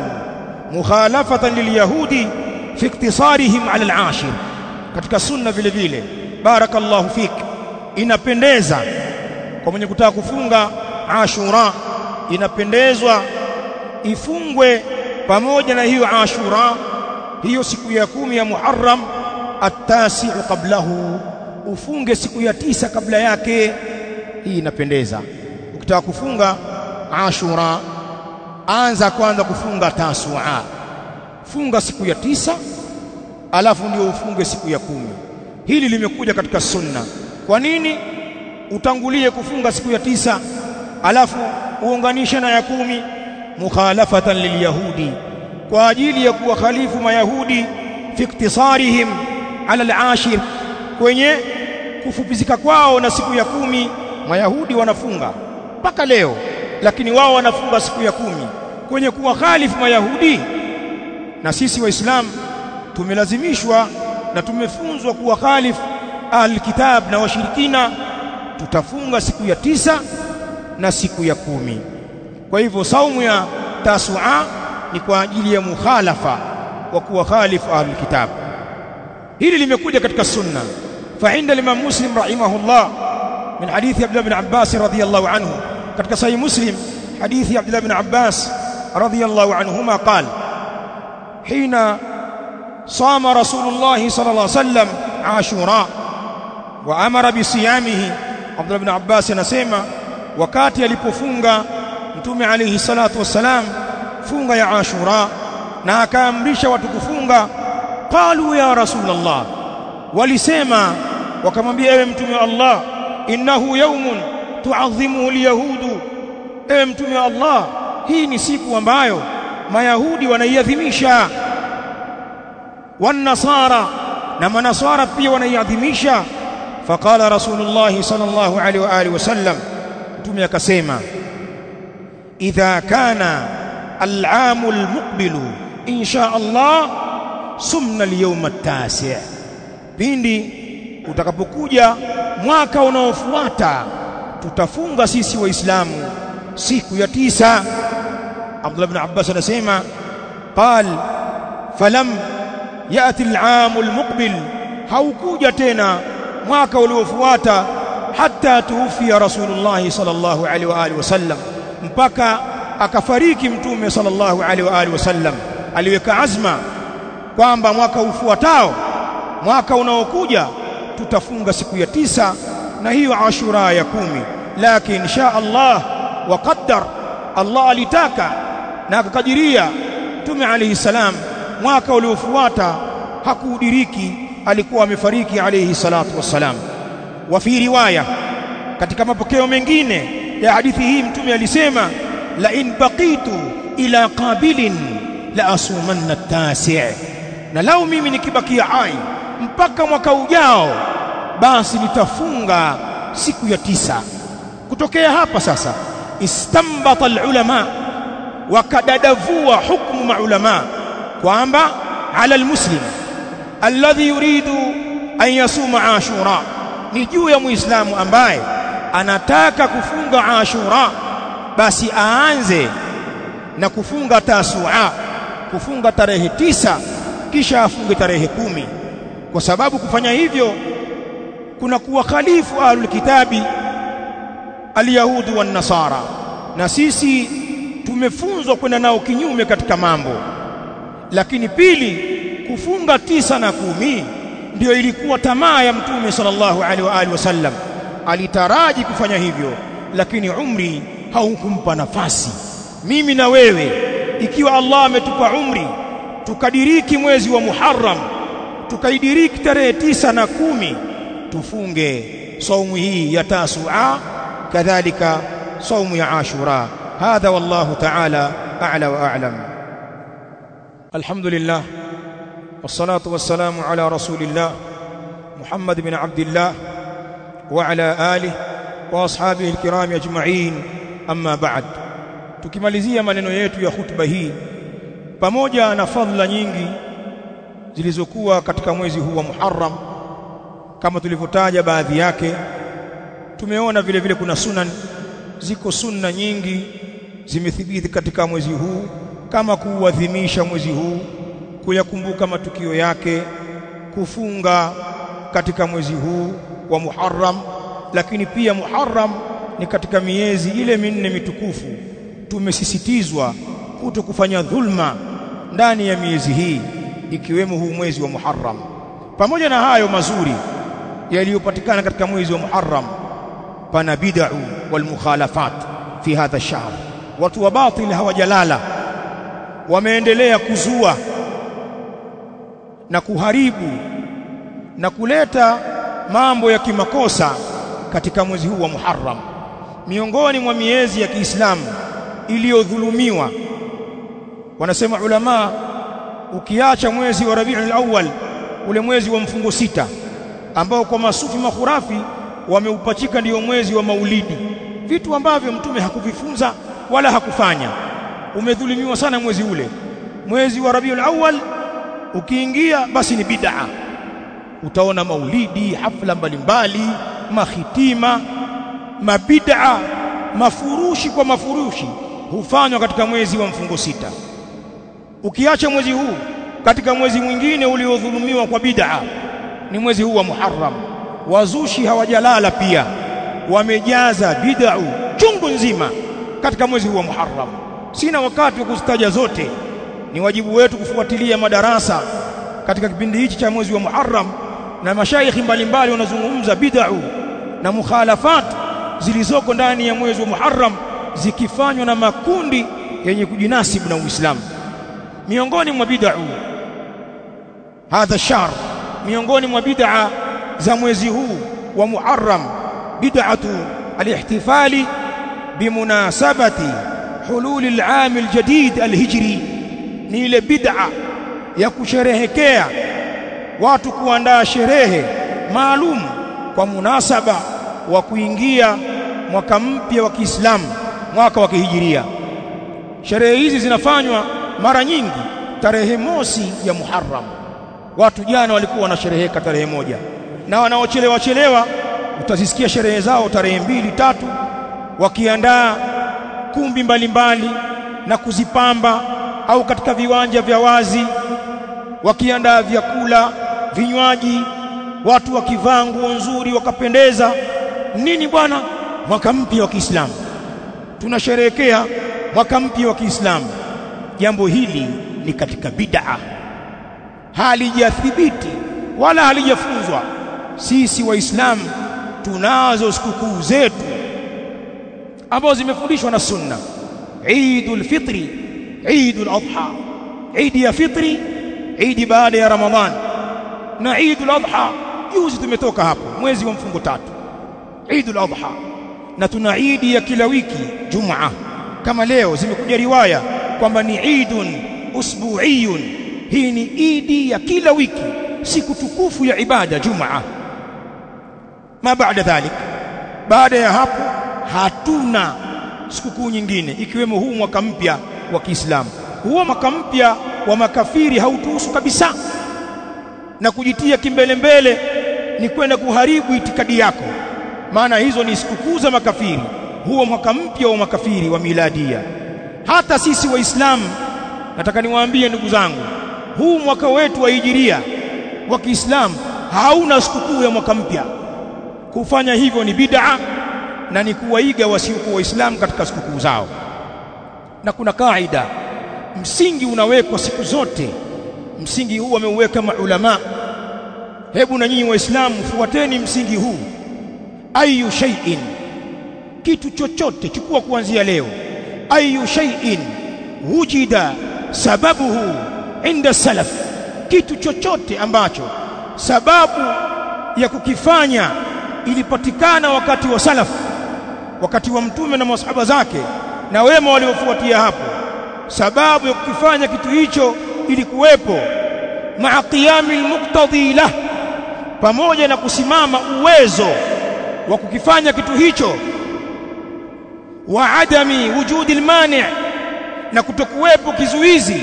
mukhalafatan lilyahudi fi iktisarihim ala al-ashir. Katika sunna vile vile, barakallahu fik, inapendeza kwa mwenye kutaka kufunga Ashura, inapendezwa ifungwe pamoja na hiyo Ashura hiyo siku ya kumi ya Muharram atasiu kablahu, ufunge siku ya tisa kabla yake. Hii inapendeza. Ukitaka kufunga Ashura anza kwanza kufunga Tasua. Funga siku ya tisa alafu ndio ufunge siku ya kumi. Hili limekuja katika sunna. Kwa nini? Utangulie kufunga siku ya tisa alafu uunganishe na ya kumi mukhalafatan lilyahudi kwa ajili ya kuwakhalifu mayahudi fi iktisarihim ala al-ashir kwenye kufupizika kwao na siku ya kumi mayahudi wanafunga mpaka leo lakini wao wanafunga siku ya kumi. Kwenye kuwakhalifu mayahudi na sisi waislamu tumelazimishwa na tumefunzwa kuwa khalifu alkitab na washirikina tutafunga siku ya tisa na siku ya kumi kwa hivyo saumu ya tasua ni kwa ajili ya mukhalafa wa kuwa khalif alkitab hili limekuja katika sunna fa inda limam muslim rahimahullah min hadithi abdullah bin abbas radhiyallahu anhu katika sahih muslim hadithi abdullah bin abbas radhiyallahu anhuma qala hina صام رسول الله صلى الله عليه وسلم عاشوراء وامر بصيامه عبد الله بن عباس anasema wakati alipofunga mtume alayhi salatu wassalam funga ya Ashura na akaamrisha watu kufunga. Qalu ya rasulullah walisema wakamwambia ewe mtume wa Allah innahu yawmun tuadhimuhu alyahudu. Ewe mtume wa Allah hii ni siku ambayo mayahudi wanaiadhimisha wanasara na manasara pia wanaiadhimisha. Faqala rasulullah sallallahu alaihi wa alihi wasallam mtume akasema idha kana al'amu almuqbilu insha Allah sumna al-yawm at-tasi' pindi utakapokuja mwaka unaofuata tutafunga sisi waislamu siku ya tisa Abdullah ibn Abbas anasema qal falam yati al-aam al-muqbil haukuja tena mwaka uliofuata hatta tuufia rasulullah sallallahu alaihi wa alihi wasallam mpaka akafariki mtume sallallahu alaihi wa alihi wasallam. Aliweka azma kwamba mwaka ufuatao mwaka unaokuja tutafunga siku ya tisa na hiyo ashura ya kumi. Lakini insha Allah wa qaddar Allah alitaka na akakadiria mtume alaihi salam mwaka uliofuata hakuudiriki alikuwa amefariki alaihi salatu wassalam. Wa fi riwaya katika mapokeo mengine ya hadithi hii mtume alisema la in baqitu ila qabilin la asumanna at-tasi' na lau mimi nikibakia hai mpaka mwaka ujao basi nitafunga siku ya tisa. Kutokea hapa sasa istambata alulama wakadadavua hukumu maulama kwamba ala almuslim alladhi yuridu an yasuma ashura ni juu ya muislamu ambaye anataka kufunga ashura basi aanze na kufunga tasua kufunga tarehe tisa kisha afunge tarehe kumi. Kwa sababu kufanya hivyo kuna kuwa khalifu ahlul kitabi alyahudi wan nasara. Na sisi tumefunzwa kwenda nao kinyume katika mambo. Lakini pili kufunga tisa na kumi ndiyo ilikuwa tamaa ya mtume sallallahu alaihi wa alihi wasallam alitaraji kufanya hivyo lakini umri haukumpa nafasi. Mimi na wewe ikiwa Allah ametupa umri tukadiriki mwezi wa Muharram tukaidiriki tarehe tisa na kumi tufunge saumu hii ya Tasua kadhalika saumu ya Ashura. Hadha wallahu ta'ala a'la wa a'lam. Alhamdulillah wassalatu wassalamu ala rasulillah Muhammad bin Abdullah wa ala واصحابه الكرام ashabihi اما بعد tukimalizia maneno yetu ya hutuba hii pamoja na fadhila nyingi zilizokuwa katika mwezi huu wa Muharram kama tulivyotaja baadhi yake tumeona vile vile kuna sunan ziko sunna nyingi zimethibiti katika mwezi huu kama kuuadhimisha mwezi huu kuyakumbuka matukio yake kufunga katika mwezi huu wa Muharram lakini pia Muharram ni katika miezi ile minne mitukufu. Tumesisitizwa kuto kufanya dhulma ndani ya miezi hii ikiwemo huu mwezi wa Muharram. Pamoja na hayo mazuri yaliyopatikana katika mwezi wa Muharram pana bid'u wal mukhalafat fi hadha ash-shahr watu wa batil hawajalala wameendelea kuzua na kuharibu na kuleta mambo ya kimakosa katika mwezi huu wa Muharram. Miongoni mwa miezi ya Kiislamu iliyodhulumiwa wanasema ulama ukiacha mwezi wa Rabiul Awwal ule mwezi wa mfungo sita ambao kwa masufi makhurafi wameupachika ndiyo mwezi wa maulidi. Vitu ambavyo mtume hakuvifunza wala hakufanya. Umedhulumiwa sana mwezi ule. Mwezi wa Rabiul Awwal ukiingia basi ni bid'a utaona maulidi hafla mbalimbali mahitima mabid'a mafurushi kwa mafurushi hufanywa katika mwezi wa mfungo sita. Ukiacha mwezi huu katika mwezi mwingine uliodhulumiwa kwa bid'a ni mwezi huu wa Muharram. Wazushi hawajalala pia wamejaza bid'u chungu nzima katika mwezi huu wa Muharram. Sina wakati wa kuzitaja zote. Ni wajibu wetu kufuatilia madarasa katika kipindi hichi cha mwezi wa Muharram na mashaikhi mbalimbali wanazungumza bid'u na mukhalafat zilizoko ndani ya mwezi wa Muharram zikifanywa na makundi yenye kujinasibu na Uislamu. Miongoni mwa bid'u hadha shahr miongoni mwa bid'a za mwezi huu wa Muharram bid'atu al-ihtifali bimunasabati hululi al-aam al-jadid al-hijri ni ile bid'a ya kusherehekea watu kuandaa sherehe maalum kwa munasaba wa kuingia mwaka mpya wa Kiislamu mwaka wa Kihijiria. Sherehe hizi zinafanywa mara nyingi tarehe mosi ya Muharram. Watu jana walikuwa wanashereheka tarehe moja na wanaochelewa chelewa utazisikia sherehe zao tarehe mbili tatu wakiandaa kumbi mbalimbali mbali, na kuzipamba au katika viwanja vya wazi wakiandaa vyakula vinywaji watu wakivaa nguo nzuri wakapendeza. Nini bwana? Mwaka mpya wa Kiislamu. Tunasherehekea mwaka mpya wa Kiislamu. Jambo hili ni katika bid'a. Halijathibiti wala halijafunzwa. Sisi waislamu tunazo sikukuu zetu ambazo zimefundishwa na sunna. Eidul Fitri Eidul Adha Eid ya Fitri Eid baada ya Ramadhan na Eidul Adha. Juzi tumetoka hapo mwezi wa mfungo tatu. Eidul Adha. Na tuna idi ya kila wiki Jumaa kama leo zimekuja riwaya kwamba ni Eidun usbu'iyun. Hii ni idi ya kila wiki siku tukufu ya ibada Jumaa ma baada dhalik? Baada ya hapo hatuna sikukuu nyingine ikiwemo huu mwaka mpya wa Kiislamu. Huo mwaka mpya wa makafiri hautuhusu kabisa na kujitia kimbelembele ni kwenda kuharibu itikadi yako. Maana hizo ni sikukuu za makafiri huo mwaka mpya wa makafiri wa miladia. Hata sisi waislamu nataka niwaambie ndugu zangu huu mwaka wetu wa hijiria wa Kiislamu hauna sikukuu ya mwaka mpya. Kufanya hivyo ni bid'a na ni kuwaiga wasiokuwa waislamu katika sikukuu zao. Na kuna kaida msingi unawekwa siku zote msingi huu ameuweka maulama. Hebu na nyinyi waislamu fuateni msingi huu. Ayu shay'in kitu chochote chukua kuanzia leo. Ayu shay'in wujida sababuhu inda salaf kitu chochote ambacho sababu ya kukifanya ilipatikana wakati wa salaf wakati wa mtume na masahaba zake na wema waliofuatia hapo. Sababu ya kukifanya kitu hicho ilikuwepo. Maa qiyami almuqtadi lah pamoja na kusimama uwezo wa kukifanya kitu hicho. Wa adami wujudi almani na kutokuwepo kizuizi.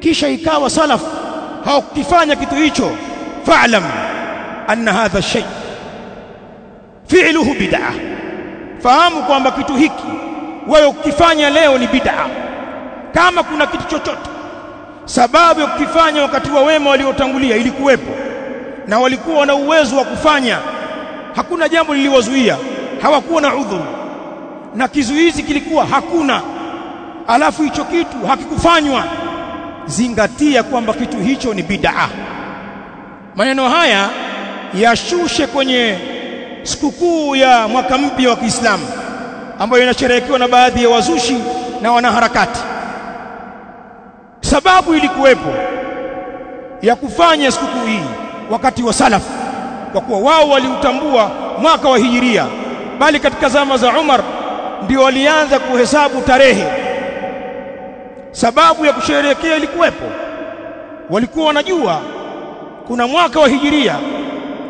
Kisha ikawa salaf hawakukifanya kitu hicho. Fa'lam anna hadha shay fi'luhu bid'ah. Fahamu kwamba kitu hiki wewe ukifanya leo ni bid'a kama kuna kitu chochote sababu ya kukifanya wakati wa wema waliotangulia ilikuwepo na walikuwa wana uwezo wa kufanya. Hakuna jambo liliwazuia hawakuwa na udhuru. Na kizuizi kilikuwa hakuna. Alafu hicho kitu hakikufanywa. Zingatia kwamba kitu hicho ni bid'a maneno haya yashushe kwenye sikukuu ya mwaka mpya wa Kiislamu ambayo inasherehekewa na baadhi ya wazushi na wanaharakati sababu ilikuwepo ya kufanya sikukuu hii wakati wa salaf kwa kuwa wao waliutambua mwaka wa hijiria bali katika zama za Umar ndio walianza kuhesabu tarehe. Sababu ya kusherehekea ilikuwepo. Walikuwa wanajua kuna mwaka wa hijiria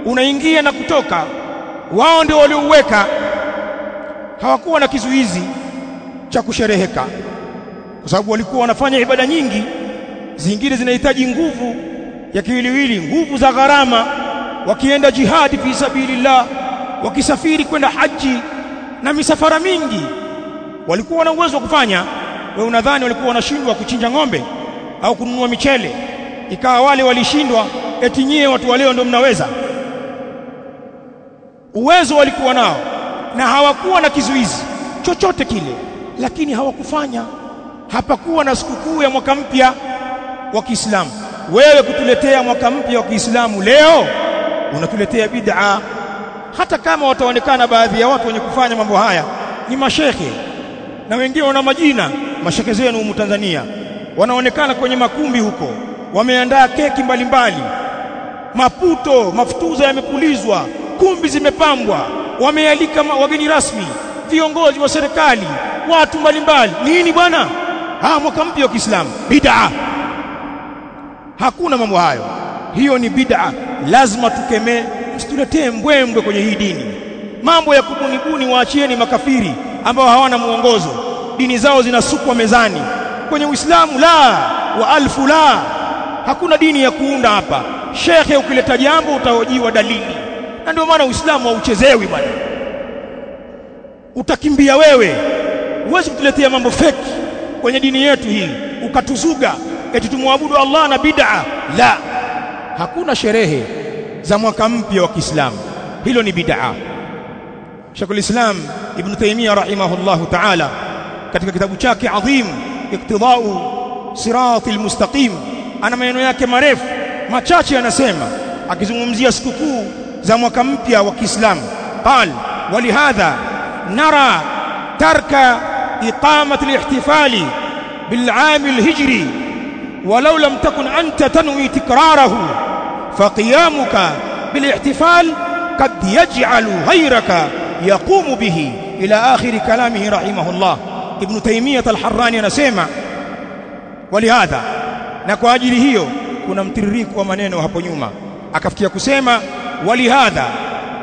unaingia na kutoka. Wao ndio waliouweka. Hawakuwa na kizuizi cha kushereheka kwa sababu walikuwa wanafanya ibada nyingi zingine zinahitaji nguvu ya kiwiliwili nguvu za gharama. Wakienda jihadi fi sabilillah wakisafiri kwenda haji na misafara mingi walikuwa wana uwezo wa kufanya. Wewe unadhani walikuwa wanashindwa kuchinja ng'ombe au kununua michele? Ikawa wale walishindwa eti nyie watu wa leo ndio mnaweza? Uwezo walikuwa nao na hawakuwa na kizuizi chochote kile lakini hawakufanya hapakuwa na sikukuu ya mwaka mpya wa Kiislamu. Wewe kutuletea mwaka mpya wa Kiislamu leo unatuletea bid'a. Hata kama wataonekana baadhi ya watu wenye kufanya mambo haya ni mashekhe. Na wengine wana majina. Mashekhe zenu humu Tanzania. Wanaonekana kwenye makumbi huko. Wameandaa keki mbalimbali. Mbali. maputo mafutuza yamepulizwa. Kumbi zimepambwa. Wamealika wageni rasmi. Viongozi wa serikali. Watu mbalimbali. Nini bwana ah mwaka mpya wa Kiislamu. Bid'a. Hakuna mambo hayo. Hiyo ni bid'a. Lazima tukemee msituletee mbwembwe kwenye hii dini. Mambo ya kubunibuni waachieni makafiri ambao hawana mwongozo. Dini zao zinasukwa mezani. Kwenye Uislamu la wa alfu la. Hakuna dini ya kuunda hapa. Shekhe ukileta jambo utahojiwa dalili. Na ndio maana Uislamu hauchezewi bwana. Utakimbia wewe. Huwezi kutuletea mambo feki kwenye dini yetu hii ukatuzuga eti tumwabudu Allah na bid'a. La hakuna sherehe za mwaka mpya wa Kiislamu. Hilo ni bid'a. Sheikhul Islam Ibn Taymiyyah rahimahullahu ta'ala katika kitabu chake adhim iktidau siratil mustaqim ana maneno yake marefu machache anasema akizungumzia sikukuu za mwaka mpya wa Kiislamu. Qal walihadha nara tarka iqamati al-ihtifali بالعام الهجري ولو لم تكن أنت تنوي تكراره فقيامك بالاحتفال قد يجعل غيرك يقوم به. إلى آخر كلامه رحمه الله. ابن تيمية الحراني نسيما ولهذا نكو أجل هيو kuna mtiririko wa maneno hapo walihadha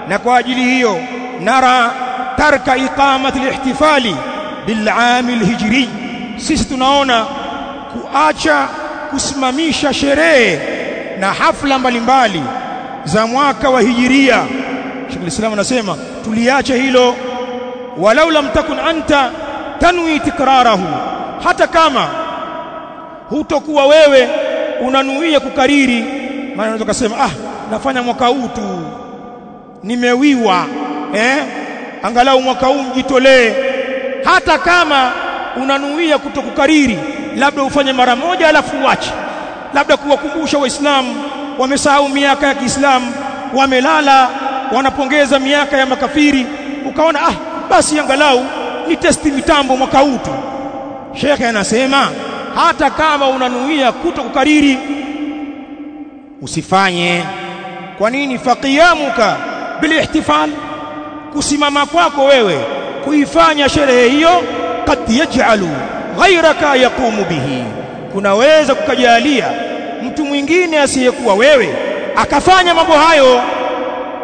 na kwa ajili hiyo nara tarka iqamati alihtifali bil'am alhijri sisi tunaona kuacha kusimamisha sherehe na hafla mbalimbali mbali, za mwaka wa hijiria. Sheikh Islam anasema tuliacha hilo. Walau lam takun anta tanwi tikrarahu. Hata kama hutokuwa wewe unanuia kukariri maana unaweza kusema ah nafanya mwaka huu tu. Nimewiwa eh? Angalau mwaka huu mjitolee hata kama unanuia kutokukariri labda ufanye mara moja alafu uache. Labda kuwakumbusha waislamu wamesahau miaka ya Kiislamu wamelala wanapongeza miaka ya makafiri ukaona ah basi angalau ni testi mitambo mwaka huu tu. Sheikh anasema hata kama unanuia kutokukariri usifanye. Kwa nini? Faqiyamuka bilihtifal kusimama kwako wewe kuifanya sherehe hiyo kad yaj'alu ghayraka yaqumu bihi. Kunaweza kukajalia mtu mwingine asiyekuwa wewe akafanya mambo hayo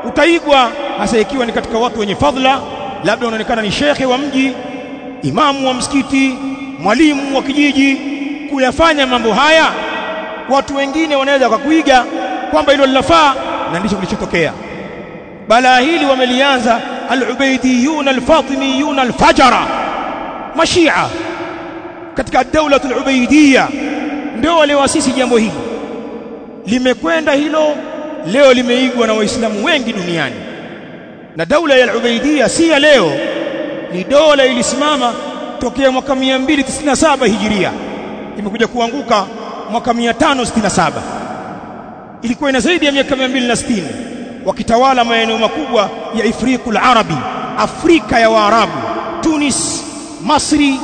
utaigwa hasa ikiwa ni katika watu wenye fadhila labda unaonekana ni shekhe wa mji imamu wa msikiti mwalimu wa kijiji kuyafanya mambo haya. Watu wengine wanaweza kukuiga kwamba hilo linafaa na ndicho kilichotokea. Balaa hili wamelianza al-ubaydiyun al-fatimiyun al-fajara mashia katika daula al-ubaydiyya ndio jambo hili limekwenda hilo leo limeigwa na waislamu wengi duniani na daula ya al-ubaydiyya si ya leo ni dola ilisimama tokea mwaka 297 hijiria imekuja kuanguka mwaka 567 ilikuwa ina zaidi ya miaka 260 wakitawala maeneo makubwa ya Ifriqul Arabi Afrika ya Waarabu Tunis Masri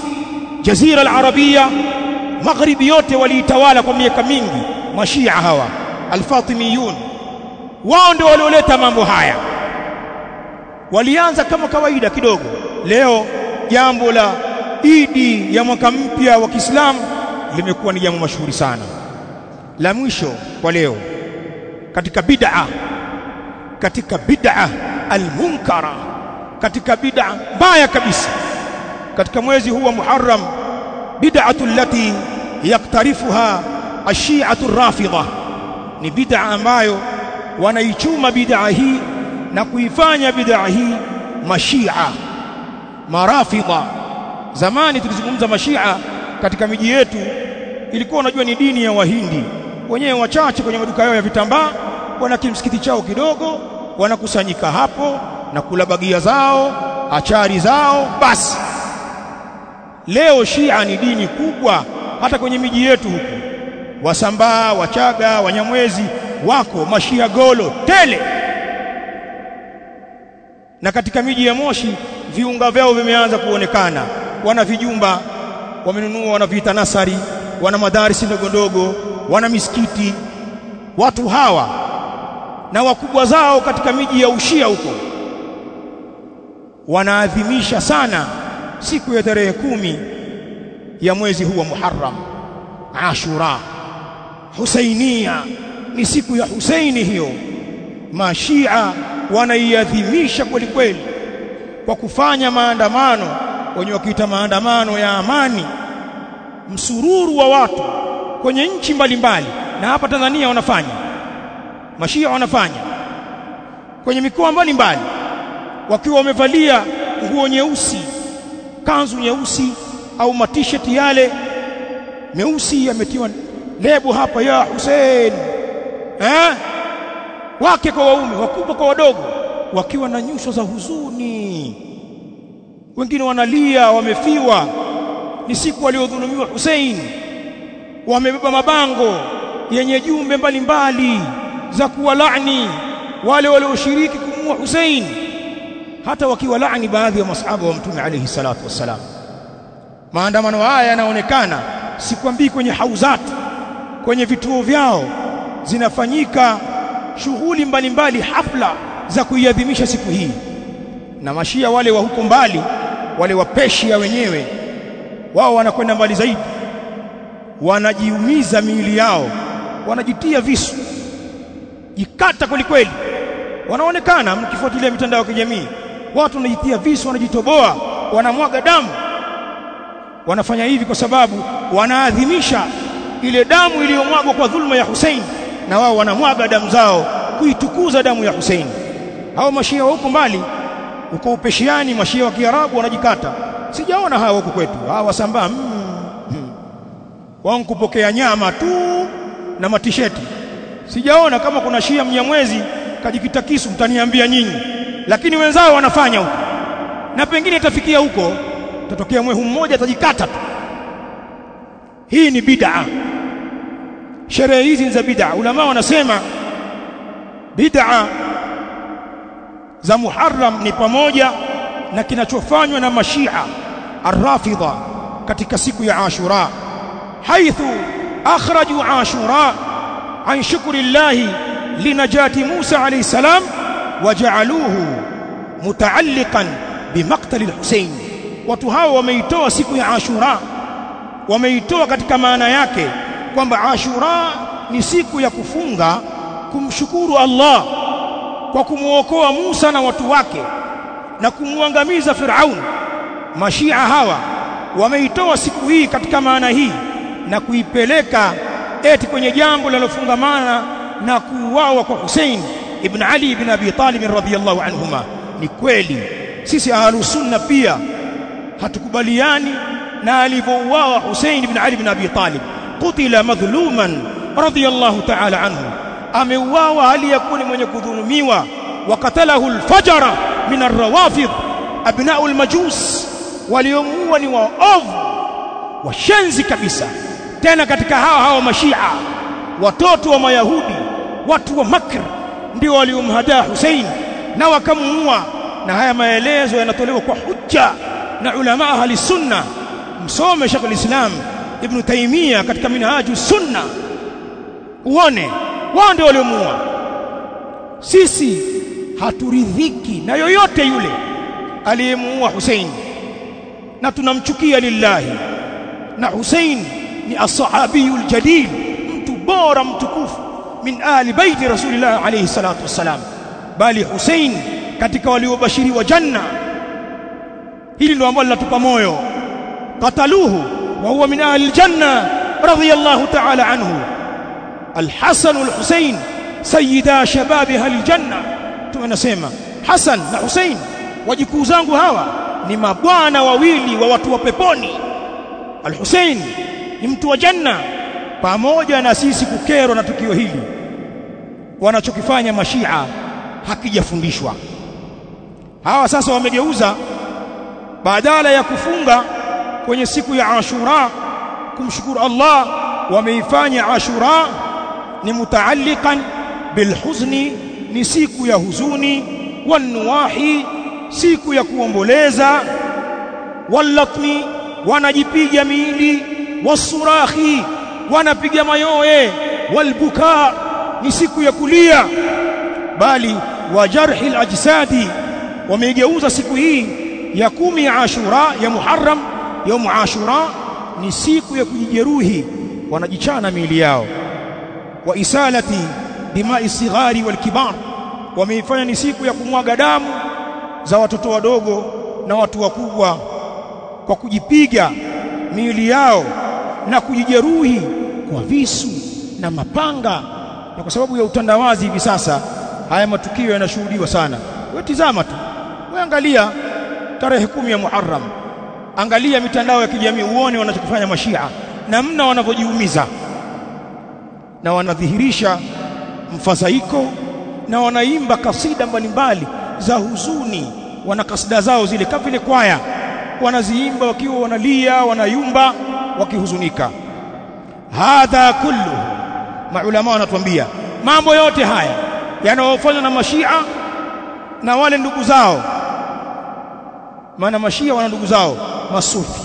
Jazira al-Arabia Magharibi yote waliitawala kwa miaka mingi mashia hawa al-Fatimiyun. Wao ndio walioleta mambo haya. Walianza kama kawaida kidogo. Leo jambo la idi ya mwaka mpya wa Kiislamu limekuwa ni jambo mashuhuri sana. La mwisho kwa leo katika bid'a katika bid'a almunkara katika bid'a mbaya kabisa. Katika mwezi huu wa Muharram bid'atu allati yaktarifuha ashiatu rafidha ni bid'a ambayo wanaichuma bid'a hii na kuifanya bid'a hii mashia marafidha zamani tulizungumza mashia katika miji yetu ilikuwa unajua ni dini ya wahindi. Wenyewe wachache kwenye maduka yao ya vitambaa wana kimsikiti chao kidogo wanakusanyika hapo na kula bagia zao achari zao basi. Leo shia ni dini kubwa hata kwenye miji yetu huku. Wasambaa wachaga wanyamwezi wako mashia golo tele. Na katika miji ya Moshi viunga vyao vimeanza kuonekana. Wana vijumba wamenunua wanaviita nasari wana madarisi ndogo ndogo wana misikiti. Watu hawa na wakubwa zao katika miji ya ushia huko. Wanaadhimisha sana siku ya tarehe kumi ya mwezi huu wa Muharram. Ashura. Husainia. Ni siku ya Husaini hiyo. Mashia wanaiadhimisha kweli kweli kwa kufanya maandamano. Wenye wakiita maandamano ya amani msururu wa watu kwenye nchi mbalimbali. Na hapa Tanzania wanafanya mashia wanafanya. Kwenye mikoa mbalimbali wakiwa wamevalia nguo nyeusi kanzu nyeusi au matisheti yale meusi yametiwa lebo hapa ya Hussein. Eh? Wake kwa waume wakubwa kwa wadogo wakiwa na nyuso za huzuni. Wengine wanalia wamefiwa. Ni siku waliodhulumiwa Hussein. Wamebeba mabango yenye jumbe mbalimbali za kuwalaani wale walioshiriki kumua Hussein hata wakiwalaani baadhi ya masahaba wa mtume alayhi salatu wassalam. Maandamano haya yanaonekana sikwambii kwenye hauzati kwenye vituo vyao zinafanyika shughuli mbalimbali hafla za kuiadhimisha siku hii. Na mashia wale wa huko mbali wale wa Persia wenyewe wao wanakwenda mbali zaidi. Wanajiumiza miili yao wanajitia visu jikata kwelikweli. kweli. Wanaonekana mkifuatilia mitandao ya kijamii. Watu wanajitia visu wanajitoboa wanamwaga damu. Wanafanya hivi kwa sababu wanaadhimisha ile damu iliyomwagwa kwa dhulma ya Hussein. Na wao wanamwaga damu zao kuitukuza damu ya Hussein. Hao mashia wa huko mbali uko upeshiani mashia wa Kiarabu wanajikata. Sijaona hawa huko kwetu. Hawa wasambaa mm, mm. wao kupokea nyama tu na matisheti sijaona kama kuna shia mnyamwezi kajikita kisu mtaniambia nyinyi. Lakini wenzao wanafanya huko. Na pengine itafikia huko tatokea mwehu mmoja atajikata tu. Hii ni bid'a. Sherehe hizi ni za bid'a. Ulama wanasema bid'a za Muharram ni pamoja na kinachofanywa na mashia arrafidha katika siku ya Ashura. Haithu akhraju Ashura an shukri llahi linajati Musa alayhi salam waja'aluhu mutaalliqan bimaqtali al-Husayn watu hao wameitoa siku ya Ashura. Wameitoa katika maana yake kwamba Ashura ni siku ya kufunga kumshukuru Allah kwa kumuokoa Musa na watu wake na kumwangamiza Firaun. Mashia hawa wameitoa siku hii katika maana hii na kuipeleka eti kwenye jambo linalofungamana na kuuawa kwa Hussein ibn Ali ibn Abi Talib radhiyallahu anhuma. Ni kweli sisi ahlusunna pia hatukubaliani na alivyouawa Hussein ibn Ali ibn Abi Talib. Kutila madhluman radhiyallahu ta'ala anhu. Ameuawa aliyekuwa ni mwenye kudhulumiwa. Wakatalahu alfajara min arrawafid abna'u almajus. Waliomuua ni waovu washenzi kabisa tena katika hawa hawa mashia. Watoto wa mayahudi watu wa makr ndio waliomhadaa Hussein na wakamuua. Na haya maelezo yanatolewa kwa hujja na ulama ahli sunna. Msome Sheikh al-Islam Ibn Taymiyyah katika minhaju sunna. Uone wao ndio waliomuua. Sisi haturidhiki na yoyote yule aliyemuua Hussein na tunamchukia lillahi. Na Hussein ni as-sahabiyul mtu bora mtukufu min ahli baiti rasulillah alayhi salatu wassalam bali Hussein katika waliobashiriwa janna. Hili ndio ambalo latupa moyo. Qataluhu wa huwa min ahli aljanna radiyallahu ta'ala anhu. Alhasan walhusein sayyida shababi ahli janna tunasema Hasan na Husayn wajukuu zangu hawa ni mabwana wawili wa watu wa peponi. al-Husayn ni mtu wa janna. Pamoja na sisi kukerwa na tukio hili wanachokifanya mashia hakijafundishwa. Hawa sasa wamegeuza badala ya kufunga kwenye siku ya Ashura kumshukuru Allah wameifanya Ashura ni mutaalliqan bilhuzni ni siku ya huzuni wanuwahi siku ya kuomboleza wallatmi wanajipiga miili wasurahi wanapiga mayoe walbuka ni siku ya kulia. Bali wa jarhi alajsadi wameigeuza siku hii ya kumi ya Ashura ya Muharram yaumu Ashura ni siku ya kujijeruhi. Wanajichana miili yao. Wa isalati dimai sighari walkibar wameifanya ni siku ya kumwaga damu za watoto wadogo na watu wakubwa kwa kujipiga miili yao na kujijeruhi kwa visu na mapanga. Na kwa sababu ya utandawazi hivi sasa haya matukio yanashuhudiwa sana. Wewe tizama tu. Wewe angalia tarehe kumi ya Muharram. Angalia mitandao ya kijamii uone wanachokifanya mashia namna wanavyojiumiza. Na wanadhihirisha mfadhaiko na wanaimba kasida mbalimbali za huzuni. Wana kasida zao zile kama vile kwaya. Wanaziimba wakiwa wanalia wanayumba wakihuzunika. Hadha kullu maulama wanatuambia mambo yote haya yanayofanywa na mashia na wale ndugu zao maana mashia wana ndugu zao masufi.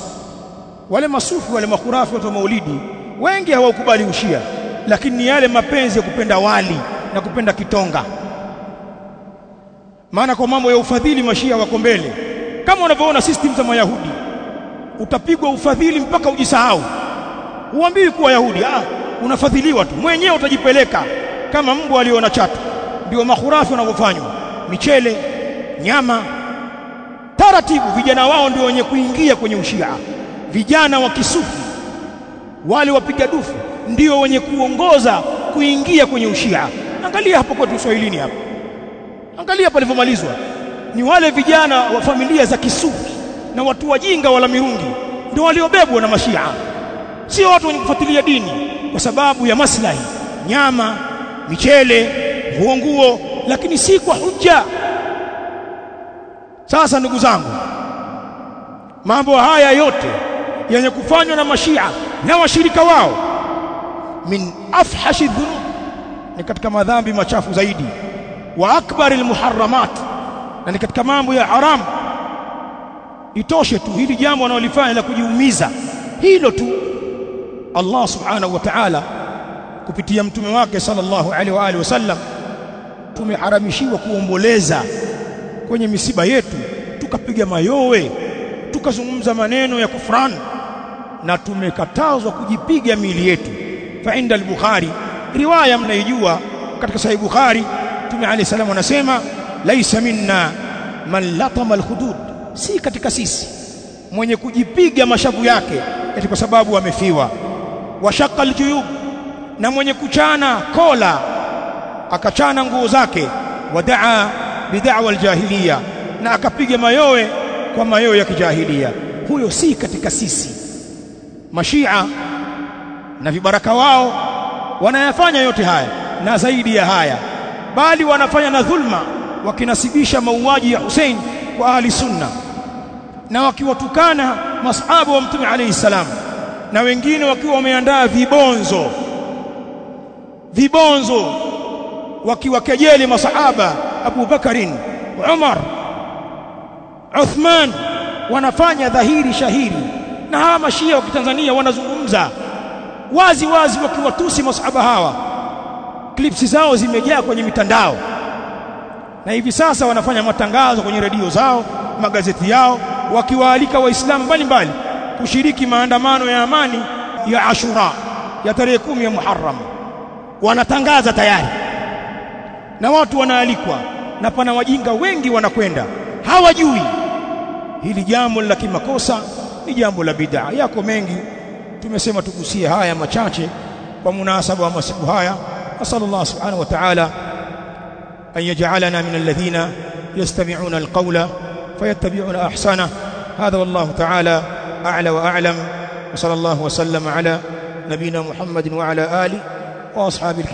Wale masufi wale makhurafi watu wa maulidi wengi hawakubali ushia lakini ni yale mapenzi ya kupenda wali na kupenda kitonga. Maana kwa mambo ya ufadhili mashia wako mbele. Kama unavyoona system za mayahudi utapigwa ufadhili mpaka ujisahau. Huambii kuwa yahudi ah unafadhiliwa tu. Mwenyewe utajipeleka kama mbwa aliona chatu. Ndio makhurafi wanavyofanywa. Michele nyama. Taratibu vijana wao ndio wenye kuingia kwenye ushia. Vijana wa kisufi wale wapiga dufu ndio wenye kuongoza kuingia kwenye ushia. Angalia hapo kwetu Uswahilini hapo. Angalia palivyomalizwa. Ni wale vijana wa familia za kisufi na watu wajinga wala mirungi ndio waliobebwa na mashia. Sio watu wenye kufuatilia dini kwa sababu ya maslahi. Nyama michele nguo nguo lakini si kwa hujja. Sasa ndugu zangu mambo haya yote yenye kufanywa na mashia na washirika wao min afhashi dhunub ni katika madhambi machafu zaidi. Wa akbaril muharramat na ni katika mambo ya haram itoshe tu hili jambo wanalofanya la kujiumiza. Hilo tu Allah subhanahu wa ta'ala kupitia mtume wake sallallahu alaihi wa alihi wasallam tumeharamishiwa kuomboleza kwenye misiba yetu tukapiga mayowe tukazungumza maneno ya kufran na tumekatazwa kujipiga miili yetu. Fa inda al-bukhari riwaya mnaijua katika sahih bukhari tume alayhi salamu anasema laisa minna man latama al-hudud si katika sisi. Mwenye kujipiga mashavu yake eti kwa sababu amefiwa. Washaka aljuyub. Na mwenye kuchana kola akachana nguo zake wadaa bid'awa aljahiliya. Na akapiga mayowe kwa mayowe ya kijahilia huyo si katika sisi. Mashia na vibaraka wao wanayafanya yote haya na zaidi ya haya. Bali wanafanya na dhulma wakinasibisha mauaji ya Hussein kwa ahli sunna na wakiwatukana masahaba wa mtume alayhi salam na wengine wakiwa wameandaa vibonzo vibonzo wakiwakejeli masahaba Abu Bakarin Umar Uthman wanafanya dhahiri shahiri. Na hawa mashia wa Kitanzania wanazungumza wazi wazi wakiwatusi masahaba hawa. Klipsi zao zimejaa kwenye mitandao. Na hivi sasa wanafanya matangazo kwenye redio zao magazeti yao wakiwaalika waislamu mbalimbali kushiriki maandamano ya amani ya Ashura ya tarehe kumi ya Muharram. Wanatangaza tayari. Na watu wanaalikwa na pana wajinga wengi wanakwenda. Hawajui. Hili jambo la kimakosa ni jambo la bid'a. Yako mengi. Tumesema tugusie haya machache kwa munasaba wa masiku haya. Asallallahu subhanahu wa ta'ala an yaj'alana min alladhina yastami'una alqawla fayattabi'una ahsana hadha wallahu ta'ala a'la wa a'lam wa sallallahu wa sallama ala nabina muhammadin wa ala alihi wa ashabil